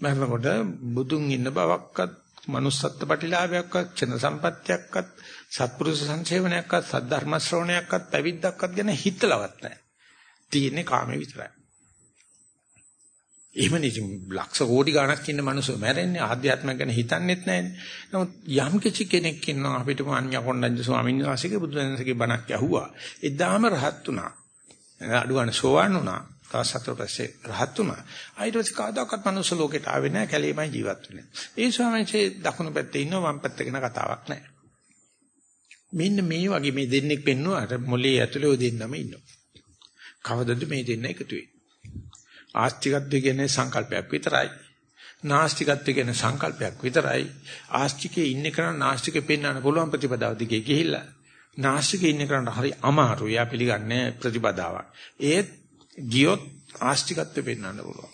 මරනකොට බුදුන් ඉන්න බවක්වත් manussත්ත්ව ප්‍රතිලාභයක්වත් චන සම්පත්තියක්වත් සත්පුරුෂ සංසේවනයක්වත් සද්ධර්ම ශ්‍රවණයක්වත් පැවිද්දක්වත් ගැන හිතලවත් නැහැ. තියෙන්නේ කාමේ විතරයි. එහෙම ඉතින් ලක්ෂ කෝටි ගණක් ඉන්න මිනිස්සු මැරෙන්නේ ආධ්‍යාත්මයක් ගැන හිතන්නෙත් නැහැනේ. නමුත් යම් කිසි කෙනෙක් ඉන්නවා අපිටම අඤ්ඤා කොණ්ඩඤ්ඤ ස්වාමීන් වහන්සේගේ බුදුදහමේ බණක් ඇහුවා. එදාම රහත් වුණා. අඩුවන සෝවන් වුණා. තවත් සතර පස්සේ රහත් වුණා. ඊට පස්සේ කවදාකවත් මනුස්ස ලෝකෙට ආවේ නැහැ. කැලේමයි ජීවත් වෙන්නේ. ඒ ස්වාමීන් වහන්සේ දකුණු පැත්තේ ඉන්නවා වම් පැත්තේ ගැන කතාවක් නැහැ. මෙන්න මේ වගේ මේ දෙන්නෙක් පෙන්නුවාට මොලේ ඇතුලේ ඔය දෙන්නම ඉන්නවා. කවදද මේ දෙන්න එකතු වෙන්නේ? ආස්තිකත්වය කියන්නේ සංකල්පයක් විතරයි. නාස්තිකත්වය කියන්නේ සංකල්පයක් විතරයි. ආස්තිකේ ඉන්න කෙනා නාස්තිකේ පෙන්වන්න පුළුවන් ප්‍රතිපදාව දිගේ ගිහිල්ලා. නාස්තිකේ ඉන්න කෙනාට හරි අමාරුයි. යා පිළිගන්නේ ප්‍රතිපදාවක්. ඒත් ගියොත් ආස්තිකත්වය පෙන්වන්න පුළුවන්.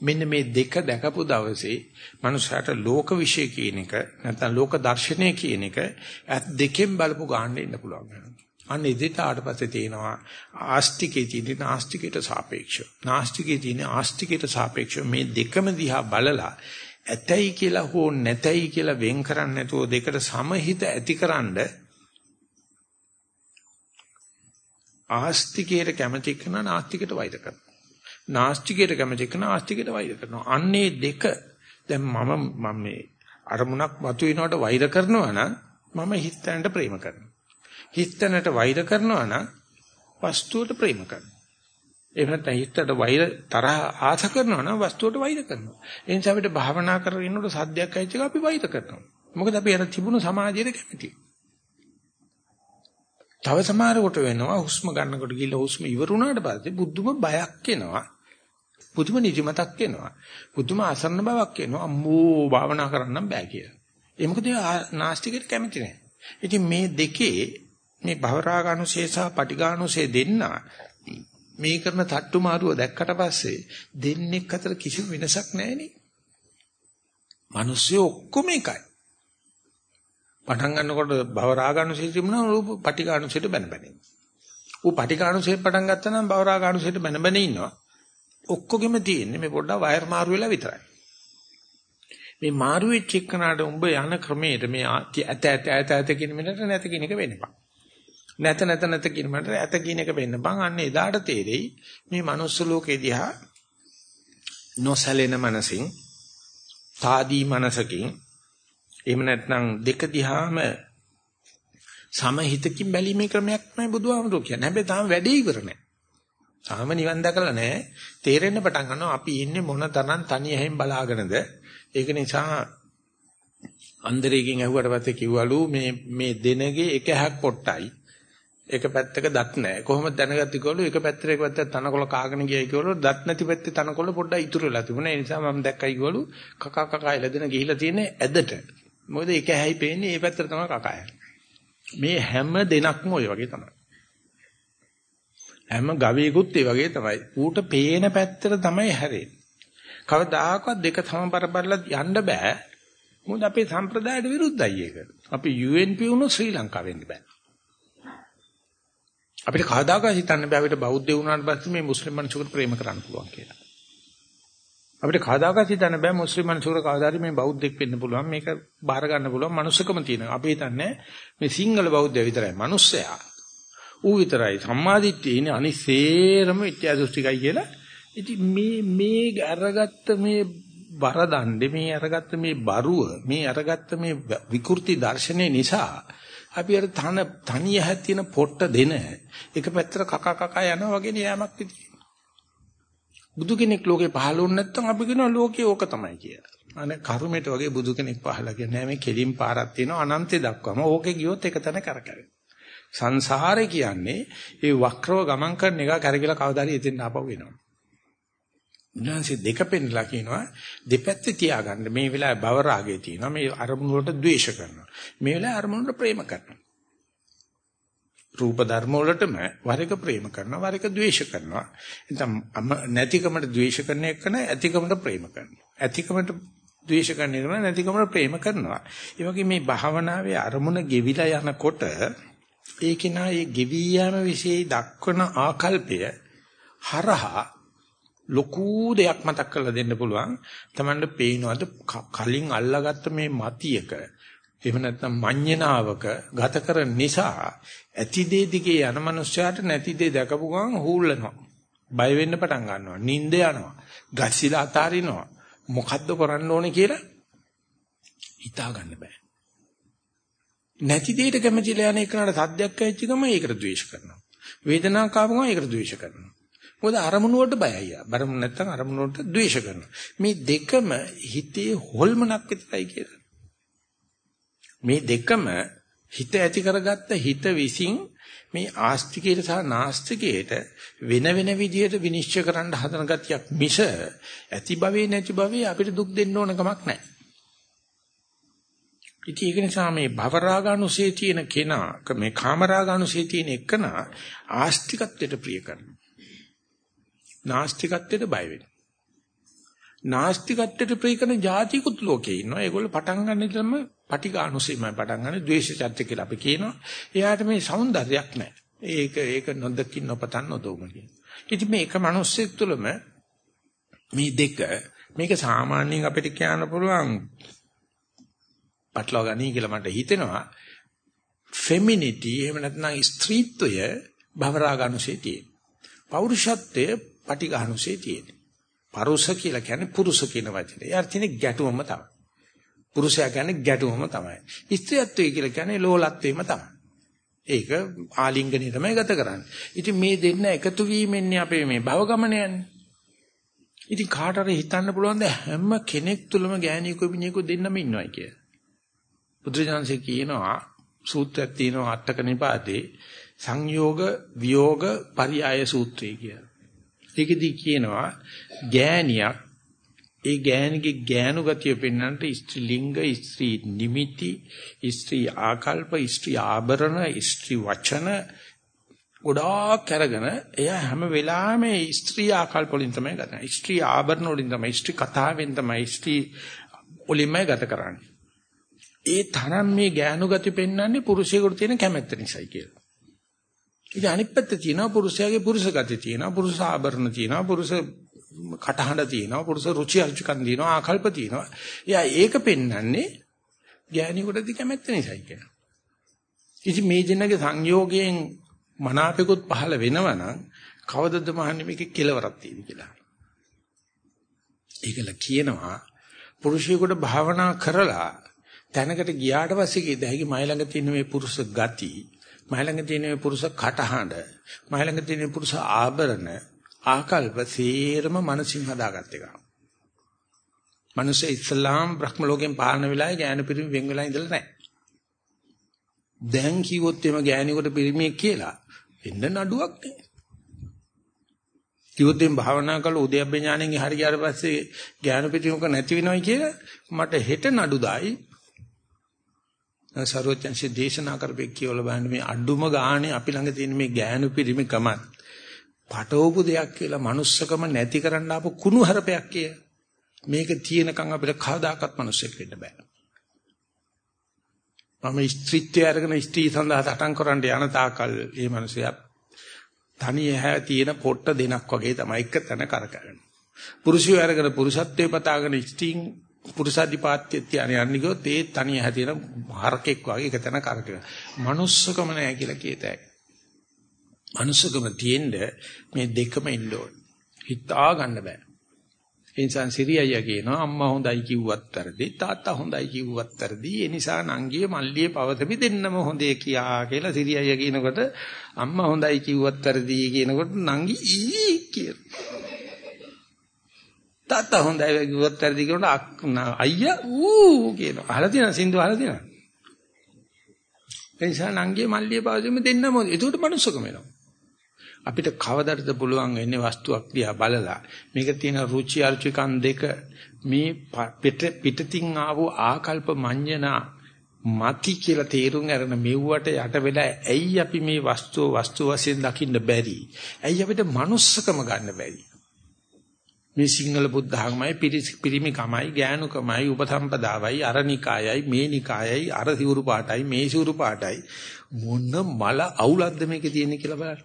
මෙන්න මේ දෙක දැකපු දවසේ මනුෂයාට ලෝක විශ්ය කියන එක නැත්නම් ලෝක දර්ශනය කියන එක ඇත් දෙකෙන් බලපු ගන්න ඉන්න පුළුවන්. අන්න ඉදිරියට ආවට පස්සේ තියෙනවා ආස්තිකේ තියෙන නාස්තිකයට සාපේක්ෂව. නාස්තිකේ තියෙන ආස්තිකයට සාපේක්ෂව මේ දෙකම දිහා බලලා ඇතයි කියලා හෝ නැතයි කියලා වෙන් කරන්නේ නැතුව දෙකට සමහිත ඇතිකරනද ආස්තිකයට කැමති කෙනා නාස්තිකයට වෛර කරනවා. නාස්තිකයට කැමති කෙනා ආස්තිකයට වෛර කරනවා. අන්නේ දෙක දැන් මම මම මේ අරමුණක් වතු වෙනවට වෛර කරනවා නම් මම හිතෙන්ට ප්‍රේම කරනවා. හිතනට වෛර කරනවා නම් වස්තුවට ප්‍රේම කරනවා. එහෙම නැත්නම් හිතට වෛර තරහ ආස කරනවා නම් වස්තුවට වෛර කරනවා. ඒ නිසා අපිට භාවනා කරගෙන ඉන්නකොට සද්දයක් ඇවිත් එක අපි වෛර කරනවා. මොකද අපි අර තිබුණු සමාජයට කැමතියි. තව සමහරකට වෙනවා හුස්ම ගන්නකොට ගිහලා හුස්ම ඉවර වුණාට පස්සේ බුද්ධම බයක් එනවා. පුදුම නිදිමතක් එනවා. පුදුම අසරණ බවක් එනවා. අම්මෝ භාවනා කරන්න බෑ කියලා. ඒ මොකද නාස්තිකයට කැමති නැහැ. ඉතින් මේ දෙකේ මේ භවරාගානුසේ සහ පටිඝානුසේ දෙන්න මේ කරන තට්ටු මාරුව දැක්කට පස්සේ දෙන්නෙක් අතර කිසිම වෙනසක් නැහැ නේ. මිනිස්සු ඔක්කොම එකයි. පටන් ගන්නකොට භවරාගානුසේ තිබුණා රූප පටිඝානුසේට බැන බැන. ඌ පටිඝානුසේ පටන් ගත්තා නම් භවරාගානුසේට බැන බැන ඉන්නවා. ඔක්කොගෙම තියෙන්නේ මේ පොඩ්ඩක් වයර් මාරු වෙලා විතරයි. මේ මාරු වෙච්ච එක්කනට උඹ යන ක්‍රමයට මේ ඇත ඇත ඇත ඇත කියන මිනිහට නැත කියන එක වෙන්නපා. නැත නැත නැත කියන මට ඇත කියන එක වෙන්න බං අන්න එදාට තේරෙයි මේ manuss ලෝකේ දිහා නොසැලෙන මනසින් తాදී මනසකින් එහෙම නැත්නම් දෙක දිහාම සමහිතකින් බැලීමේ ක්‍රමයක් තමයි බුදුහාමුදුරුවෝ කියන්නේ. හැබැයි තාම වැඩේ ඉවර නැහැ. තාම නිවන් දැකලා නැහැ. තේරෙන්න පටන් ගන්නවා අපි ඉන්නේ මොන තරම් තනියෙන් බලාගෙනද. ඒක නිසා අන්දරේකින් ඇහුවට පස්සේ කිව්වලු මේ මේ දෙනගේ එක හැක් පොට්ටයි එක පැත්තක දත් නැහැ. කොහොමද දැනගත්තේ කිව්වලු එක පැත්තට එක පැත්තට තනකොළ කාගෙන ගියයි කිව්වලු දත් නැති පැත්තේ තනකොළ පොඩ්ඩක් ඉතුරු වෙලා තිබුණා. ඒ නිසා මම දැක්කයි කිව්වලු කකා කකා එළදෙන ගිහිලා තියෙන්නේ ඇදට. මොකද එක හැයි පේන්නේ මේ පැත්තට තමයි කකා මේ හැම දෙනක්ම ওই වගේ තමයි. හැම ගවයෙකුත් ඒ වගේ තමයි. ඌට පේන පැත්තට තමයි හැරෙන්නේ. කවදාකවත් දෙක සමබර බලලා යන්න බෑ. මොකද අපේ සම්ප්‍රදායට විරුද්ධයි ඒක. අපි UNP වුණොත් ශ්‍රී ලංකාවෙ වෙන්න බෑ. අපිට කවදාකවත් හිතන්න බෑ අපිට බෞද්ධ වුණාට පස්සේ මේ මුස්ලිම් මිනිසුන්ට ප්‍රේම කරන්න පුළුවන් කියලා. අපිට කවදාකවත් හිතන්න බෑ මුස්ලිම් මිනිසුන්ට කවදාද මේ බෞද්ධෙක් වෙන්න පුළුවන් මේක බාර ගන්න පුළුවන් මනුස්සකම තියෙනවා. අපි හිතන්නේ මේ සිංහල බෞද්ධය විතරයි මිනිස්සයා. ඌ විතරයි සම්මාදිට්ඨිය ඉන්නේ අනිසේරම විත්‍යා දෘෂ්ටිකයි කියලා. ඉතින් මේ මේ අරගත්ත මේ බර දණ්ඩේ මේ අරගත්ත මේ බරුව මේ අරගත්ත මේ විකෘති දර්ශනය නිසා අපි අර තන තනිය හැතින පොට්ට දෙන එක පැත්තට කකා කකා යනවා වගේ නියමක් විදියට. බුදු කෙනෙක් ලෝකේ පහළ වුණ නැත්නම් අපි කියනවා ලෝකේ ඕක තමයි කියලා. අනේ කර්මයට වගේ බුදු කෙනෙක් පහළ කියන්නේ මේ කෙලින් පාරක් තියෙනවා අනන්තය දක්වාම ඕකේ ගියොත් එක තැන කරකැවෙන. සංසාරේ කියන්නේ ඒ වක්‍රව ගමන් කරන එක කරගිලා කවදාද එතෙන් ආපහු එනවා. උන්වහන්සේ දෙක පෙන්නලා කියනවා දෙපැත්තේ තියාගන්න මේ වෙලාවේ භව රාගය තියෙනවා මේ අරමුණු වලට ද්වේෂ කරනවා මේ වෙලාවේ අරමුණු වලට ප්‍රේම කරනවා රූප ධර්ම වලටම වර එක ප්‍රේම කරනවා වර එක ද්වේෂ කරනවා. එතන නැතිකමට ද්වේෂ කරන එක න ඇතිකමට ප්‍රේම කරනවා. ඇතිකමට ද්වේෂ කරන එක නැතිකමට ප්‍රේම කරනවා. ඒ වගේ මේ භාවනාවේ අරමුණ ගෙවිලා යනකොට ඒකේ නා ඒ ගෙවි යාම વિશે දක්වන ආකල්පය හරහා ලොකු දෙයක් මතක් කරලා දෙන්න පුළුවන්. Tamanne පේනවාද කලින් අල්ලාගත්ත මේ මතියක එහෙම නැත්නම් මඤ්ඤණාවක ගත කරන නිසා ඇති දේ දිගේ යන මනුස්සයාට නැති දේ දැකපු ගමන් හූල්ලනවා. බය වෙන්න පටන් ගන්නවා. නිින්ද යනවා. ගස්සිලා අතාරිනවා. මොකද්ද කරන්න ඕනේ කියලා හිතා ගන්න බෑ. නැති දෙයකට කැමතිලා යන එකනට සද්දයක් ඇවිච්ච ගමන් ඒකට ද්වේෂ කරනවා. වේදනාවක් ආවම ඒකට ද්වේෂ කරනවා. මොකද අරමුණ වලට බයයි. අරමුණ නැත්තම් අරමුණ වලට ද්වේෂ කරනවා. මේ දෙකම හිතේ හොල්මනක් විතරයි කියලා. මේ දෙකම හිත ඇති කරගත්ත හිත විසින් මේ ආස්තිකයට සහ නාස්තිකයට වෙන වෙන විදිහට විනිශ්චය කරන්න හදන ගතියක් මිස ඇති භවේ නැති භවේ අපිට දුක් දෙන්න ඕන කමක් නැහැ. ඉතින් ඒක නිසා මේ භවරාගානුසේ තියෙන කෙනා මේ කාමරාගානුසේ තියෙන එකනා ආස්තිකත්වයට ප්‍රිය කරනවා. නාස්තිකත්වයට බය වෙනවා. නාස්තිකත්වයට ප්‍රිය කරන જાතිකුත් ලෝකේ ඉන්නවා. ඒගොල්ලෝ පටන් ගන්න ඉතලම පටිඝානුසීමයි පටන් ගන්න ද්වේෂචත්‍ය කියලා අපි කියනවා. එයාට මේ సౌందර්යයක් නැහැ. ඒක ඒක නොදකින් නොපතන් නොදොම කියන. ඉතින් මේ එක මිනිස්සෙක් තුළම මේ දෙක මේක සාමාන්‍යයෙන් අපිට කියන්න පුළුවන් පටලවා ගනී කියලා මට හිතෙනවා. ෆෙමිනිටි එහෙම නැත්නම් ස්ත්‍රීත්වය භවරාගනුසේ තියෙන. පෞරුෂත්වය පටිඝානුසේ තියෙන. පරුස කියලා කියන්නේ පුරුෂ කියන වචනේ. යාර තියෙන ගැටුමම තමයි. පුරුෂයා කියන්නේ ගැටුමම තමයි. ස්ත්‍රියත්වය කියලා කියන්නේ ලෝලත්වෙම තමයි. ඒක ආලිංගනේ තමයි ගත කරන්නේ. ඉතින් මේ දෙන්න එකතු වීමෙන්නේ අපේ මේ භව ගමන යන්නේ. ඉතින් කාට හරි හිතන්න පුළුවන් ද හැම කෙනෙක් තුළම ගෑණියෙකු පිණියෙකු දෙන්නම ඉන්නවයි කියලා. බුදුරජාණන්සේ කියනවා සූත්‍රයක් තියෙනවා අටක නිපාතේ සංයෝග විయోగ පරියාය සූත්‍රය කියලා. ඒකෙදි කියනවා ගෑණියක් ඒ ගෑණිගේ ගෑනු ගතිය පෙන්වන්නට ස්ත්‍රී ලිංග, ස්ත්‍රී නිමිති, ස්ත්‍රී ආකල්ප, ස්ත්‍රී ආභරණ, ස්ත්‍රී වචන ගොඩාක් අරගෙන එයා හැම වෙලාවෙම ස්ත්‍රී ආකල්ප වලින් තමයි ගත කරන්නේ. ස්ත්‍රී ආභරණ වලින් තමයි, ස්ත්‍රී කතාවෙන් තමයි, ස්ත්‍රී වලින්මයි ගත කරන්නේ. ඒ තරම් මේ ගෑනු ගති පෙන්වන්නේ පුරුෂයෙකුට තියෙන කැමැත්ත නිසායි කියලා. ඉතින් අනිත් පැත්තේ තියෙනවා පුරුෂයාගේ පුරුෂ ගති තියෙනවා, පුරුෂ ආභරණ තියෙනවා, පුරුෂ කටහඬ තියෙනවා පුරුෂ රුචි අරුචිකම් තියෙනවා ආකල්ප තියෙනවා. එයා ඒක පෙන්වන්නේ ගෑණියෙකුටද කැමැත්ත නිසායි කියලා. ඉතින් මේ දෙන්නගේ සංයෝගයෙන් මනාපෙකුත් පහළ වෙනවා නම් කවදද මහන්නේ මේකේ කෙලවරක් තියෙන්නේ කියලා. ඒකල කියනවා පුරුෂයෙකුට භාවනා කරලා තැනකට ගියාට පස්සේ කීයද හැකි මයි ළඟ තියෙන මේ පුරුෂ ගති මයි ළඟ තියෙන මේ පුරුෂ කටහඬ මයි ළඟ තියෙන පුරුෂ ආභරණ ආකල්ප සේරම මනසින් හදාගත් එක. මිනිස්සු ඉස්ලාම් බ්‍රහ්ම ලෝකෙන් පාලන වෙලාවේ ගෑනු පිරිමි වෙන් වෙලා ඉඳලා නැහැ. දැන් කිව්වොත් එම ගෑණියෙකුට පිරිමියෙක් කියලා එන්න නඩුවක් නැහැ. කිව්වොත් එම් භාවනා කරලා උද්‍යප්ප ඥාණයෙන් හරි ගියාට පස්සේ ඥාන පිටිමුක නැති වෙනවයි කියලා මට හෙට නඩු දායි. සර්වඥන්සේ දේශනා කරපෙක් කියවල බලන්න මේ අඩුම ගානේ අපි ළඟ තියෙන මේ ඥාන පිරිමි කමත් පටවපු දෙයක් කියලා manussකම නැති කරන්න ආපු කුණු හරපයක් කිය. මේක තියෙනකන් අපිට කවදාකවත් මිනිස්සෙක් වෙන්න බෑ. මම ස්ත්‍රීත්වය අරගෙන ස්ත්‍රී සඳහා සටන් කරන්න යන තාකල් මේ මිනිසයා තනිය හැ තියෙන පොට්ට දෙනක් වගේ තමයි එක තැන කරකැවෙන. පුරුෂයෝ අරගෙන පුරුෂත්වයේ පතාගෙන ස්ත්‍රීන් පුරුෂාධිපාත්‍ය තියන යන්නේ ගියොත් ඒ තනිය හැ තියෙන හරකෙක් වගේ එක තැන කරකැවෙන. manussකම නැහැ කියලා කියතයි. මනුස්සකම තියෙන්න මේ දෙකම ඉන්න ඕන. හිතා ගන්න බෑ. ඒ නිසා සිරියය කියනවා අම්මා හොඳයි කිව්වත් වැරදි තාත්තා හොඳයි කිව්වත් වැරදි. ඒ නිසා නංගියේ මල්ලියේ පවතමි දෙන්නම හොඳේ කියා කියලා සිරියය කියනකොට අම්මා හොඳයි කිව්වත් වැරදි කියනකොට නංගි ඊ කියන. තාත්තා හොඳයි කිව්වත් වැරදි කියනකොට අයියා ඌ කියනවා. අහලා තියෙනවා සින්දු අහලා තියෙනවා. ඒ නිසා නංගියේ මල්ලියේ පවතමි දෙන්නම හොඳේ. ඒකට මනුස්සකම වෙනවා. අපිට කවදටද පුළුවන් වෙන්නේ වස්තුවක් දිහා බලලා මේක තියෙන රුචි අරුචිකන් දෙක මේ පිට පිටතින් ආව ආකල්ප මඤ්ඤණා මති කියලා තේරුම් අරගෙන මෙව්වට යට වෙලා ඇයි අපි මේ වස්තුව වස්තු වශයෙන් දකින්න බැරි ඇයි අපිට manussකම ගන්න බැරි මේ සිංහල බුද්ධ ධර්මයි පිරිමිකමයි ඥානුකමයි උපසම්පදාවයි අරනිකායයි මේනිකායයි අර සිවුරු පාටයි මේ සිවුරු පාටයි මොන මල අවුලක්ද මේකේ තියෙන්නේ කියලා බලන්න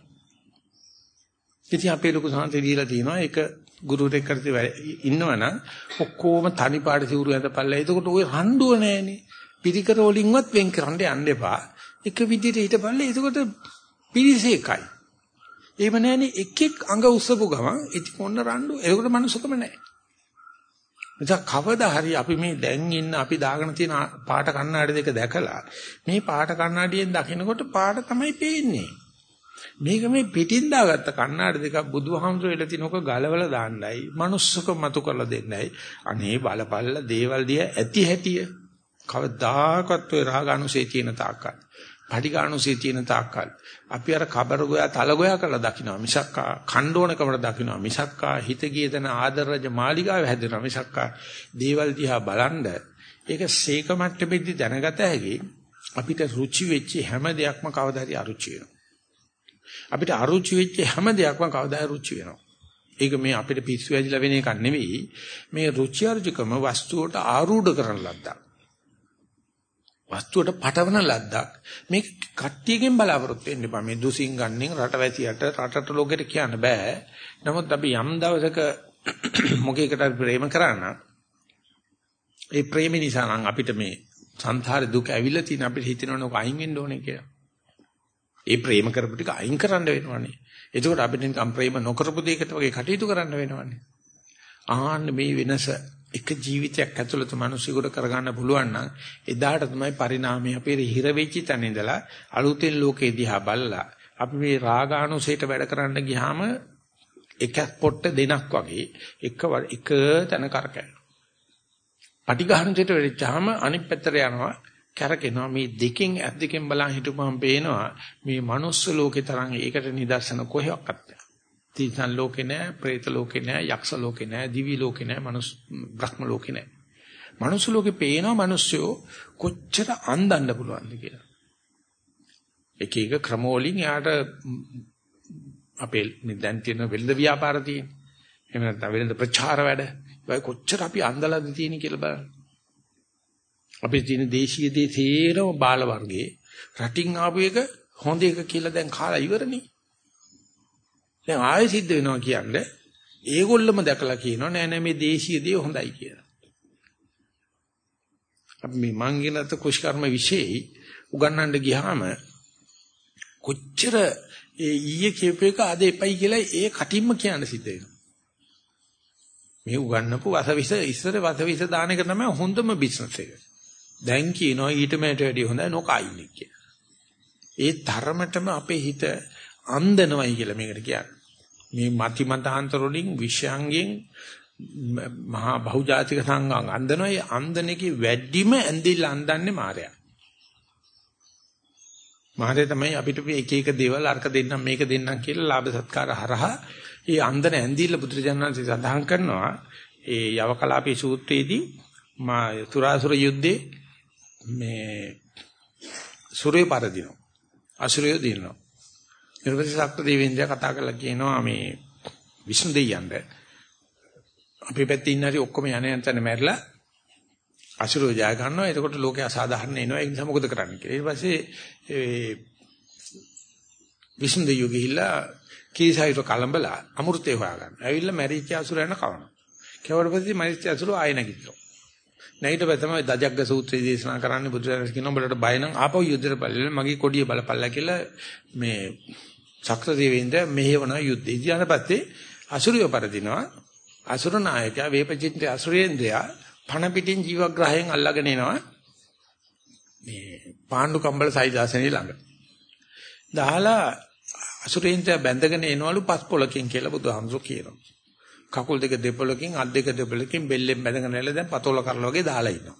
ඉතින් අපේ ලොකු සාන්තේ දීලා තියෙනවා ඒක ගුරුවරයෙක් කරේ ඉන්නවනම් ඔක්කොම තනි පාඩ සිවුරු ඇඳපල්ලා. එතකොට ওই රණ්ඩුව නැහැනේ. පිරිකර වලින්වත් වෙන් කරන්න යන්න එපා. එක විදිහට හිටපල්ලා. එතකොට පිරිස එකයි. එහෙම නැහෙනේ එකෙක් අඟ උස්සපු ගමන් ඉතින් ඔන්න රණ්ඩු ඒකට මනුස්සකම නැහැ. එතකොට කවදා හරි අපි මේ දැන් ඉන්න අපි දාගෙන තියෙන පාට කණ්ණාඩි දෙක දැකලා මේ පාට කණ්ණාඩියෙන් දකිනකොට පාට තමයි පේන්නේ. මේක මේ පිටින් දාගත්ත කණ්ණාඩි දෙකක් බුදුහාමුදුරුවෝ එලා තිනෝක ගලවලා දාන්නයි, manussකම මතු කරලා දෙන්නයි. අනේ බලපල්ලා දේවල් දිහා ඇති හැටිය. කවදාකවත් ඔය රාගානුසේ තියෙන තාක්කල්. පටිඝානුසේ තියෙන තාක්කල්. අපි අර කබර ගෝයා තල ගෝයා කරලා දකින්නවා මිසක්කා ඛණ්ඩෝණකමට දකින්නවා මිසක්කා හිත ගියදන ආදරජ මාලිගාව හැදෙනවා. මිසක්කා දේවල් දිහා බලන්ඩ ඒක සීක මට්ටමේදී දැනගත හැකි අපිට රුචි වෙච්ච හැම දෙයක්ම කවදා හරි අරුචි වෙනවා. අපිට අරුචි වෙච්ච හැම දෙයක්ම කවදා හරි රුචි වෙනවා. ඒක මේ අපිට පිස්සු ඇදිලා වෙන එකක් නෙවෙයි. මේ රුචි අරුචිකම වස්තුවට ආරූඪ කරන ලද්දක්. වස්තුවට පටවන ලද්දක්. මේක කට්ටියකින් බලාපොරොත්තු වෙන්න එපා. මේ දුසින් ගන්නෙන් රටවැසියට රටට ලෝකෙට කියන්න බෑ. නමුත් අපි යම් දවසක මොකේකට ප්‍රේම කරා නම් ඒ ප්‍රේම නිසා නම් අපිට මේ සංසාර දුක ඇවිල්ලා තියෙන අපිට හිතෙනවනේ ඔක අයින් වෙන්න ඕනේ කියලා. ඒ ප්‍රේම කරපු ටික අයින් කරන්න වෙනවනේ. එතකොට අපිට නිකම් ප්‍රේම නොකරපු දෙයකට වගේ කටයුතු කරන්න වෙනවනේ. ආන්න මේ වෙනස එක ජීවිතයක් ඇතුළත මිනිසෙකුට කරගන්න පුළුවන් නම් එදාට තමයි පරිණාමය අපේ හිර වෙච්ච තැන ඉඳලා අලුතෙන් ලෝකේ දිහා බලලා අපි මේ රාගානුසයට වැඩ කරන්න ගියාම එකක් පොට්ට දෙනක් වගේ එක එක තැන කරකැවෙනවා. පටිඝානුසයට වෙච්චාම අනිත් පැත්තට යනවා කැරකෙනවා මේ දෙකෙන් ඇස් දෙකෙන් බලන් හිටපුවම පේනවා මේ manuss ලෝකේ තරම් ඒකට නිදර්ශන කොහෙවත් නැහැ. තිසන් ලෝකේ නෑ, പ്രേත ලෝකේ නෑ, යක්ෂ ලෝකේ නෑ, දිවි ලෝකේ නෑ, මනුස් බ්‍රහ්ම ලෝකේ නෑ. මනුස්ස ලෝකේ පේනවා මිනිස්සු කොච්චර අන්දන්න පුළුවන්ද කියලා. එක එක ක්‍රමවලින් යාට අපේ දැන් තියෙන වෙළඳ ව්‍යාපාර තියෙන. එහෙම නැත්නම් වෙළඳ ප්‍රචාර වැඩ. ඒ කොච්චර අපි අන්දලාද තියෙන කියලා බලන්න. අපේ තියෙන දේශීය දේ තේරම බාල වර්ගයේ රටින් ආපු එක හොඳ එක කියලා දැන් කාලා ඉවරනේ. දැන් ආයෙ සිද්ධ වෙනවා කියන්නේ ඒගොල්ලම දැකලා කියනවා නෑ නෑ මේ දේශීය දේ හොඳයි කියලා. අපි මේ මංගිනත කුෂ්කර්ම විශේෂයි උගන්වන්න ගියාම කොච්චර ඒ ඊයේ කියපු එක අද එපයි කියලා ඒ කටින්ම කියන්න සිද්ධ වෙනවා. මේ උගන්නපු වසවිස ඉස්සර වසවිස දාන එක තමයි හොඳම බිස්නස් එක. දැන් කියනවා ඊට මෙට වැඩිය හොඳයි නොකයින්නේ කියලා. ඒ තරමටම අපේ හිත අන්දනවයි කියලා මේකට කියන්නේ. මේ මති මතාන්තර වලින් විශ්යංගෙන් මහා බහුජාතික සංඝං අන්දනොයි අන්දනේකේ වැඩිම ඇඳිල්ල අන්දන්නේ මායя. මායя තමයි අපිට එක එක දේවල් අර්ක දෙන්නම් මේක දෙන්නම් කියලා ලාභ සත්කාර හරහා ඒ අන්දන ඇඳිල්ල බුදුරජාණන්සේ සඳහන් කරනවා. ඒ යවකලාපී සූත්‍රයේදී මා තුරාසුර යුද්ධේ මේ සුරේ පරදිනවා අසුරය දිනනවා. ඊට පස්සේ සක්‍ර දෙවියන්ද කතා කරලා කියනවා මේ විෂ්ණු දෙවියන්ද අපි පැත්තේ ඉන්න හරි ඔක්කොම යන යන තැන මැරිලා අසුරෝ ජය ගන්නවා එතකොට ලෝකේ අසාධාරණ එනවා ඒ නිසා මොකද කරන්න කියලා ඊට පස්සේ ඒ විෂ්ණු දෙවියෝ ගිහිල්ලා කීසයිර කලඹලා අමෘතේ හොයාගන්න. ඇවිල්ලා මැරිච්ච අසුරයන් කවනවා. කෙවඩ පස්සේ මැරිච්ච අසුරෝ ආය නැගිටිනවා. නැගිට තමයි දජග්ග සූත්‍රය දේශනා කරන්නේ බුදුරජාණන් කියනවා උඹලට බය නම් ආපහු යුද්ධයට බලලා මගේ කොඩිය බලපල්ලා කියලා මේ චක්‍ර දෙවිඳ මෙහෙවන යුද්ධය. ඊට පස්සේ අසුරිය පරදිනවා. අසුර නායකයා වේපචිත්‍ර අසුරේන්ද්‍රයා පණ පිටින් ජීවග්‍රහයෙන් අල්ලගෙන එනවා. මේ පාණ්ඩු කම්බල සයිදාසනේ ළඟ. දහලා අසුරේන්ද්‍රයා බැඳගෙන එනවලු පස් පොලකින් කියලා බුදුහාමුදුරු කියනවා. කකුල් දෙක දෙපොලකින් අත් දෙක දෙපොලකින් බෙල්ලෙන් බැඳගෙන ඇවිල්ලා දැන් පතෝල කරලා වගේ දාලා ඉන්නවා.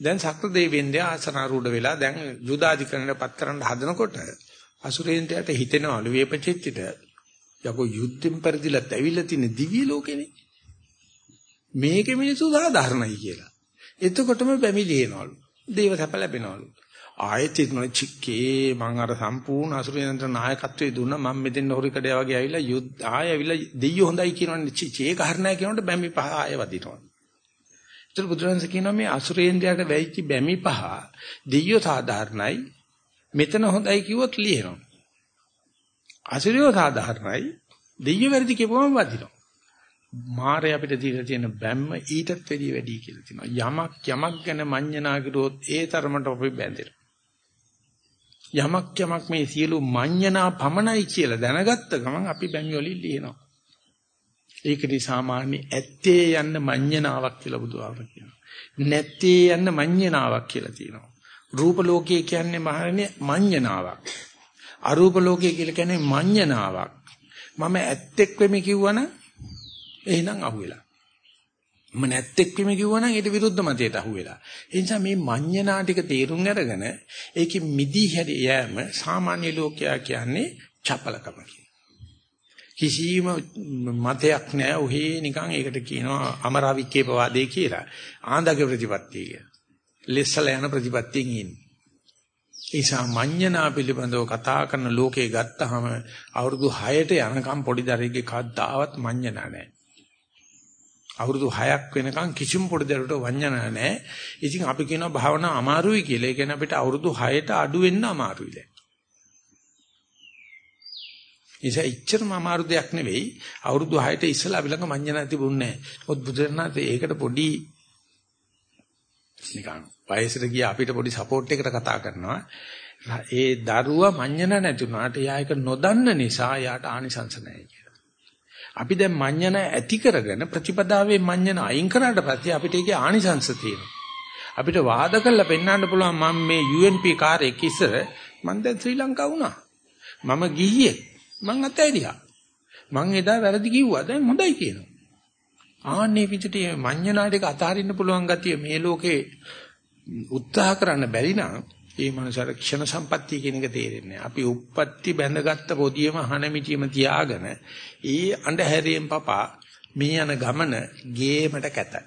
දැන් සක්‍ර දෙවියන්ගේ ආසනාරූඪ වෙලා දැන් යුදාධිකරණයට පත් කරන්න හදනකොට අසුරේන්ද්‍රයට හිතෙනවලු වේපචිත්තිට යකෝ යුද්ධෙන් පරිදිලත් ඇවිල්ලා තියෙන දිව්‍ය ලෝකෙනේ. මේකේ මිනිස්සු සාධාරණයි කියලා. එතකොටම බැමිලි එනවලු. දේව සැප ලැබෙනවලු. ආයෙත් ඉතන චික්කේ මං අර සම්පූර්ණ අසුරේන්ද්‍ර නායකත්වයේ දුන්නා මම මෙතෙන් හොරිකඩය වගේ ඇවිල්ලා යුද්ධ ආයෙ ඇවිල්ලා දෙයියෝ හොඳයි කියනවනේ චිචේ කාරණා කියනකොට බැමි පහ ආයෙ වදිනවා. ඒතර බුදුරජාණන් කියනවා මේ අසුරේන්ද්‍රයට වෙයිච්ච බැමි පහ දෙයියෝ සාධාරණයි මෙතන හොඳයි කිව්වොත් ලියනවා. අසුරියෝ සාධාරණයි. දෙයියෝ වැරදි කියපුවම වදිනවා. මාරය අපිට දීලා තියෙන බැම්ම ඊටත් වැඩිය වැඩි කියලා තියෙනවා. යමක් යමක් ගැන මඤ්ඤණා කිරුවොත් ඒ තරමට අපි බැඳෙනවා. යමක් යමක් මේ සියලු මඤ්ඤණා පමණයි කියලා දැනගත්ත ගමන් අපි බැමි වලින් ලියනවා. ඒකදී සාමාන්‍ය ඇත්තේ යන්න මඤ්ඤණාවක් කියලා බුදුආමර කියනවා. නැත්තේ යන්න මඤ්ඤණාවක් කියලා තියෙනවා. රූප ලෝකයේ කියන්නේ මහරණේ මඤ්ඤණාවක්. අරූප ලෝකයේ කියලා කියන්නේ මඤ්ඤණාවක්. මම ඇත්තෙක් වෙමි කිව්වනම් එහෙනම් අහුවෙලා. මම නැත්තෙක් වෙමි කිව්වනම් ඊට විරුද්ධ මතයට අහුවෙලා. ඒ නිසා මේ මඤ්ඤණා ටික තේරුම් අරගෙන ඒකෙ මිදී හැරි යෑම සාමාන්‍ය ලෝකයා කියන්නේ චපලකම කිසිම මතයක් නැහැ. ඔහේ නිකන් ඒකට කියනවා අමරාවික්කේපවාදේ කියලා. ආන්දගේ ප්‍රතිපත්තිය කියලා. ලෙස්සල යන ප්‍රතිපත්තියෙන් ඉන්නේ. ඒසා මඤ්ඤණා පිළිබඳව කතා කරන ලෝකේ ගත්තාම අවුරුදු 6ට යනකම් පොඩි දරුවෙක්ගේ කද්දාවත් මඤ්ඤණා නැහැ. අවුරුදු 6ක් වෙනකම් කිසිම පොඩි දරුවෙකුට වඤ්ඤණා නැහැ. ඉතින් අපි කියනවා භාවනා අමාරුයි කියලා. ඒ කියන්නේ අපිට අවුරුදු 6ට අඩු වෙන්න අමාරුයි දැන්. ඒසයි ඉච්චරම අමාරු දෙයක් නෙවෙයි. අවුරුදු 6ට ඉස්සලා අපි ළඟ මඤ්ඤණා තිබුණේ නැහැ. මොකද බුදුරණාහි ඒකට පොඩි නිකන් වයසට ගිය අපිට පොඩි සපෝට් එකකට කතා කරනවා. ඒ දරුවා මඤ්ඤණ නැතුණාට එයා ඒක නොදන්න නිසා එයාට ආනිසංස නැහැ කියලා. අපි දැන් මඤ්ඤණ ඇති කරගෙන ප්‍රතිපදාවේ මඤ්ඤණ අයින් කරාට පස්සේ අපිට ඒකේ ආනිසංස තියෙනවා. අපිට වාද කරලා පෙන්වන්න පුළුවන් මම මේ UNP කාර්යයක් ඉස්සර මම දැන් ශ්‍රී ලංකාව වුණා. මම ගිහියේ මං අතෑරියා. මං එදා වැරදි කිව්වා දැන් හොඳයි කියනවා. ආන්නේ විදිහට මඤ්ඤණාට අතාරින්න පුළුවන් ගතිය මේ ලෝකේ උත්සාහ කරන්න බැරි නම් ඒ මනසට ක්ෂණ සම්පත්තිය කියන එක තේරෙන්නේ අපි උප්පත්ති බැඳගත්ත පොදියම හනමිටියම තියාගෙන ඒ අඳුහැරියෙන් පපා මේ යන ගමන ගේමට කැතයි.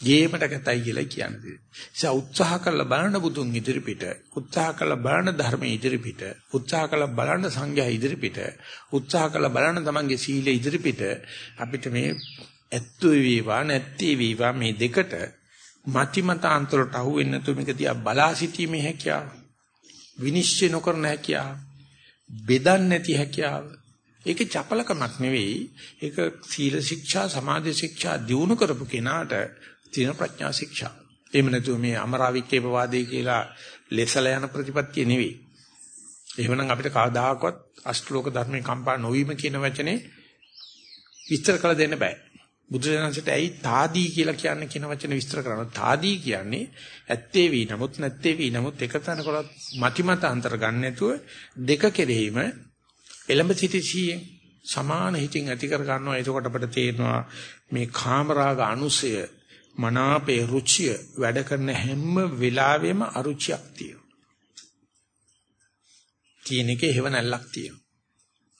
ගේමට කැතයි කියලා කියන්නේ. ඒ උත්සාහ කරලා බලන බුදුන් ඉදිරිපිට, උත්සාහ කරලා බලන ධර්මයේ ඉදිරිපිට, උත්සාහ කරලා බලන සංඝයා ඉදිරිපිට, උත්සාහ කරලා බලන තමන්ගේ සීලය ඉදිරිපිට අපිට මේ ඇත්තු වේවා නැත්ති වේවා මේ දෙකට මති මතාන්තරට අහු වෙන්නේ නැතුව මේක දිහා බලා සිටීමේ හැකියාව විනිශ්චය නොකරන හැකියාව බෙදන්නේ නැති හැකියාව. ඒක චපලකමක් නෙවෙයි. ඒක සීල ශික්ෂා සමාධි ශික්ෂා දියුණු කරපු කෙනාට තියෙන ප්‍රඥා ශික්ෂා. එහෙම නැතුව මේ අමරාවික්කේපවාදී කියලා ලෙසල යන ප්‍රතිපත්තිය නෙවෙයි. එහෙමනම් අපිට කවදාකවත් අෂ්ටලෝක ධර්මේ කම්පා නොවීම කියන වචනේ විස්තර කළ දෙන්න බෑ. බුදුරජාණන්සේට ඇයි తాදී කියලා කියන්නේ කියන වචන විස්තර කරනවා. తాදී කියන්නේ ඇත්තේ වී නමුත් නැත්තේ වී නමුත් එක තැනකවත් මතිමත අන්තර ගන්න නැතුව දෙක කෙරෙහිම එළඹ සිටි සීයෙන් සමාන හිතින් ඇති කර ගන්නවා. එතකොට අපිට තේරෙනවා මේ කාමරාග අනුසය මනාපේ රුචිය වැඩ කරන හැම වෙලාවෙම අරුචියක් තියෙනවා. තියෙන එකේ හේව නැල්ලක් තියෙනවා.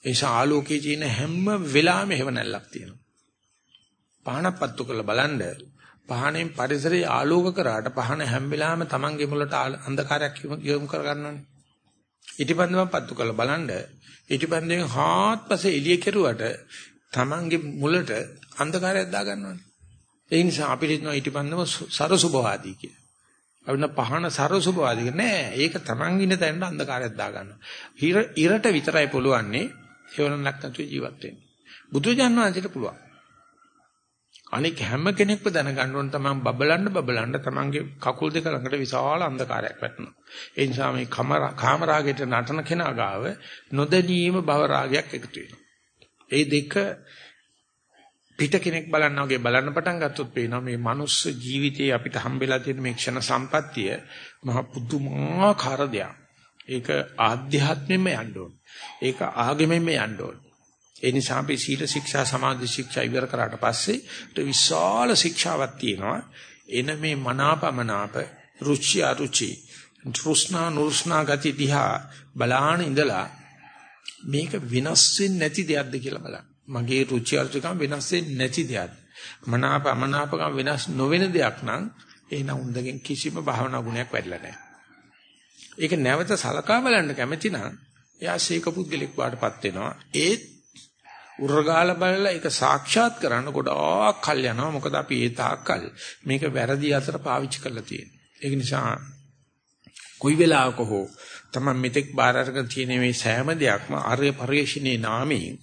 ඒ ශාලෝකයේ තියෙන හැම වෙලාවෙම හේව නැල්ලක් තියෙනවා. පහනක් පත්තු කරලා බලන්න පහනෙන් පරිසරය ආලෝක කරාට පහන හැම වෙලාවෙම Tamange මුලට අන්ධකාරයක් යොමු කර ගන්නවනේ. ඉටිපන්දම පත්තු කරලා බලන්න ඉටිපන්දෙන් හාත්පසේ එළිය කෙරුවට Tamange මුලට අන්ධකාරයක් දා ගන්නවනේ. ඒ නිසා අපිට හිතනවා ඉටිපන්දම සරසුභවාදී කියලා. අපිට පහන සරසුභවාදී නෑ. ඒක Taman ඉන්න තැනට අන්ධකාරයක් දා ගන්නවා. ඉරට විතරයි පුළුවන්නේ හේවණක් නැතුව ජීවත් වෙන්න. බුදුජානක වහන්සේට පුළුවන්. අනික හැම කෙනෙක්ම දැනගන්න ඕන තමයි බබලන්න බබලන්න තමන්ගේ කකුල් දෙක ළඟට විශාල අන්ධකාරයක් වැටෙනවා. ඒ නිසා මේ කාමරාගයට නටන කෙනා ගාව නොදැනීම භව රාගයක් එකතු වෙනවා. ඒ දෙක පිට කෙනෙක් බලන්න වගේ බලන්න පටන් ගත්තොත් පේනවා මේ මනුස්ස ජීවිතයේ අපිට හම්බෙලා තියෙන මේ ක්ෂණ සම්පත්තිය මහ පුදුමාකාර දෙයක්. ඒක ආධ්‍යාත්මෙම යන්න ඕන. ඒක ආගමෙම යන්න ඕන. ඒ නිසා අපි සීල ශික්ෂා සමාධි ශික්ෂා ඉවර කරාට පස්සේ විශාල ශික්ෂාවක් තියෙනවා. එන මේ මනාපමනාප රුචි අරුචි තෘෂ්ණා නුරුස්නා ගති දිහා බලාන ඉඳලා මේක වෙනස් වෙන්නේ නැති දෙයක්ද කියලා බලන්න. මගේ රුචි අරුචිකම් වෙනස් වෙන්නේ නැති දෙයක්ද? මනාප අමනාපකම් වෙනස් නොවන දෙයක් නම් එහෙනම් උන්දගෙන් කිසිම භාවනා ගුණයක් වැඩිලා නැහැ. ඒක නැවත සලකා බලන්න කැමති නම් එයා ශේක පුද්ගලෙක් වාටපත් වෙනවා. ඒත් උරගාල බලලා ඒක සාක්ෂාත් කරන්න ගොඩාක් කල් යනවා. මොකද අපි ඒ තාක්කල් මේක වැරදි අතර පාවිච්චි කරලා තියෙනවා. ඒක නිසා කොයි වෙලාවක හෝ තමයි මෙතෙක් බාර අරගෙන තියෙන මේ සෑම දෙයක්ම ආර්ය පරිශ්‍රණයේ නාමයෙන්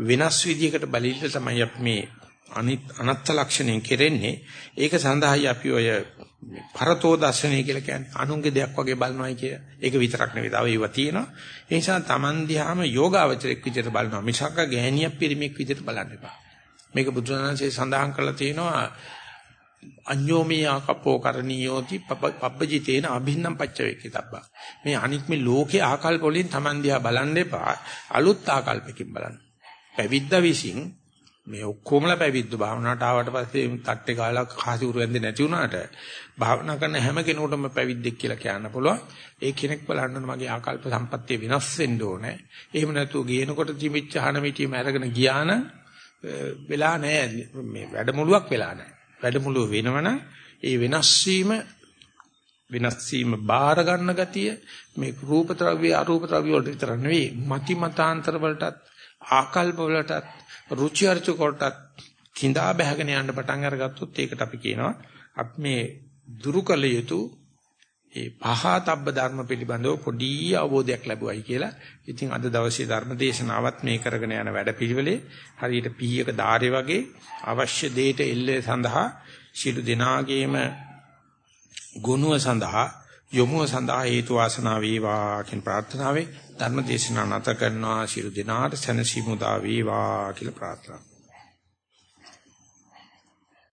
වෙනස් විදියකට බලilla තමයි අපි මේ අනිත් අනත්ත් ලක්ෂණයෙන් කෙරෙන්නේ ඒක සඳහායි අපි ඔය පරතෝ දර්ශනය කියලා කියන්නේ අනුන්ගේ දෙයක් වගේ බලනවායි කිය. ඒක විතරක් නෙවෙයි තව ඒවා තියෙනවා. ඒ නිසා Taman දිහාම යෝගාවචරයක් විදිහට බලනවා. මිසක් ගෑණියක් පිරිමියෙක් විදිහට බලන්න එපා. මේක බුදුරජාණන්සේ සඳහන් කරලා තියෙනවා අඤ්ඤෝමී ආකප්පෝ කරණීයෝති පබ්බජිතේන අභින්නම් පච්චවේකිතබ්බා. මේ අනික් මේ ලෝකේ ආකල්ප වලින් Taman දිහා බලන්න එපා. අලුත් ආකල්පකින් බලන්න. පැවිද්දා විසින් මේ ඔක්කොමලා පැවිද්ද භාවනාවට ආවට පස්සේ තට්ටේ කාලා කාසිවුරු ඇඳේ නැති වුණාට භාවනා කරන හැම කෙනෙකුටම පැවිද්දෙක් කියලා කියන්න පුළුවන්. ඒ කෙනෙක් බලන්න මගේ ආකල්ප සම්පත්තිය වෙනස් වෙන්න ඕනේ. එහෙම නැතුව ගේනකොට තිබිච්ච හන මිටියම අරගෙන ගියා නම් වෙලා නැහැ මේ වැඩමුළුවක් වෙලා නැහැ. වැඩමුළුව වෙනවනම් ඒ වෙනස් වීම වෙනස් වීම බාර ගන්න ගතිය මේ රූප ද්‍රව්‍ය අරූප ද්‍රව්‍ය වලට විතර නෙවෙයි මති මතාන්තර වලටත් ආකල්ප වලටත් රුචි අරුචි කොටත් කිඳා බහගෙන යන්න පටන් අරගත්තොත් ඒකට අපි කියනවා අපි මේ දුරුකල යුතු ඒ පහතබ්බ ධර්ම පිළිබඳව පොඩි අවබෝධයක් ලැබුවයි කියලා. ඉතින් අද දවසේ ධර්ම දේශනාවත් මේ කරගෙන යන වැඩපිළිවෙලේ හරියට පීයක ධාරේ වගේ අවශ්‍ය දෙයට එල්ලේ සඳහා ශිළු දිනාගේම ගුණුව සඳහා යොමුව සඳහා හේතු වාසනා වේවා කියන ප්‍රාර්ථනාවෙන් ධර්ම දේශනාව නැත කරනවා. ශිළු දිනාට සැනසීම උදා වේවා කියලා ප්‍රාර්ථනා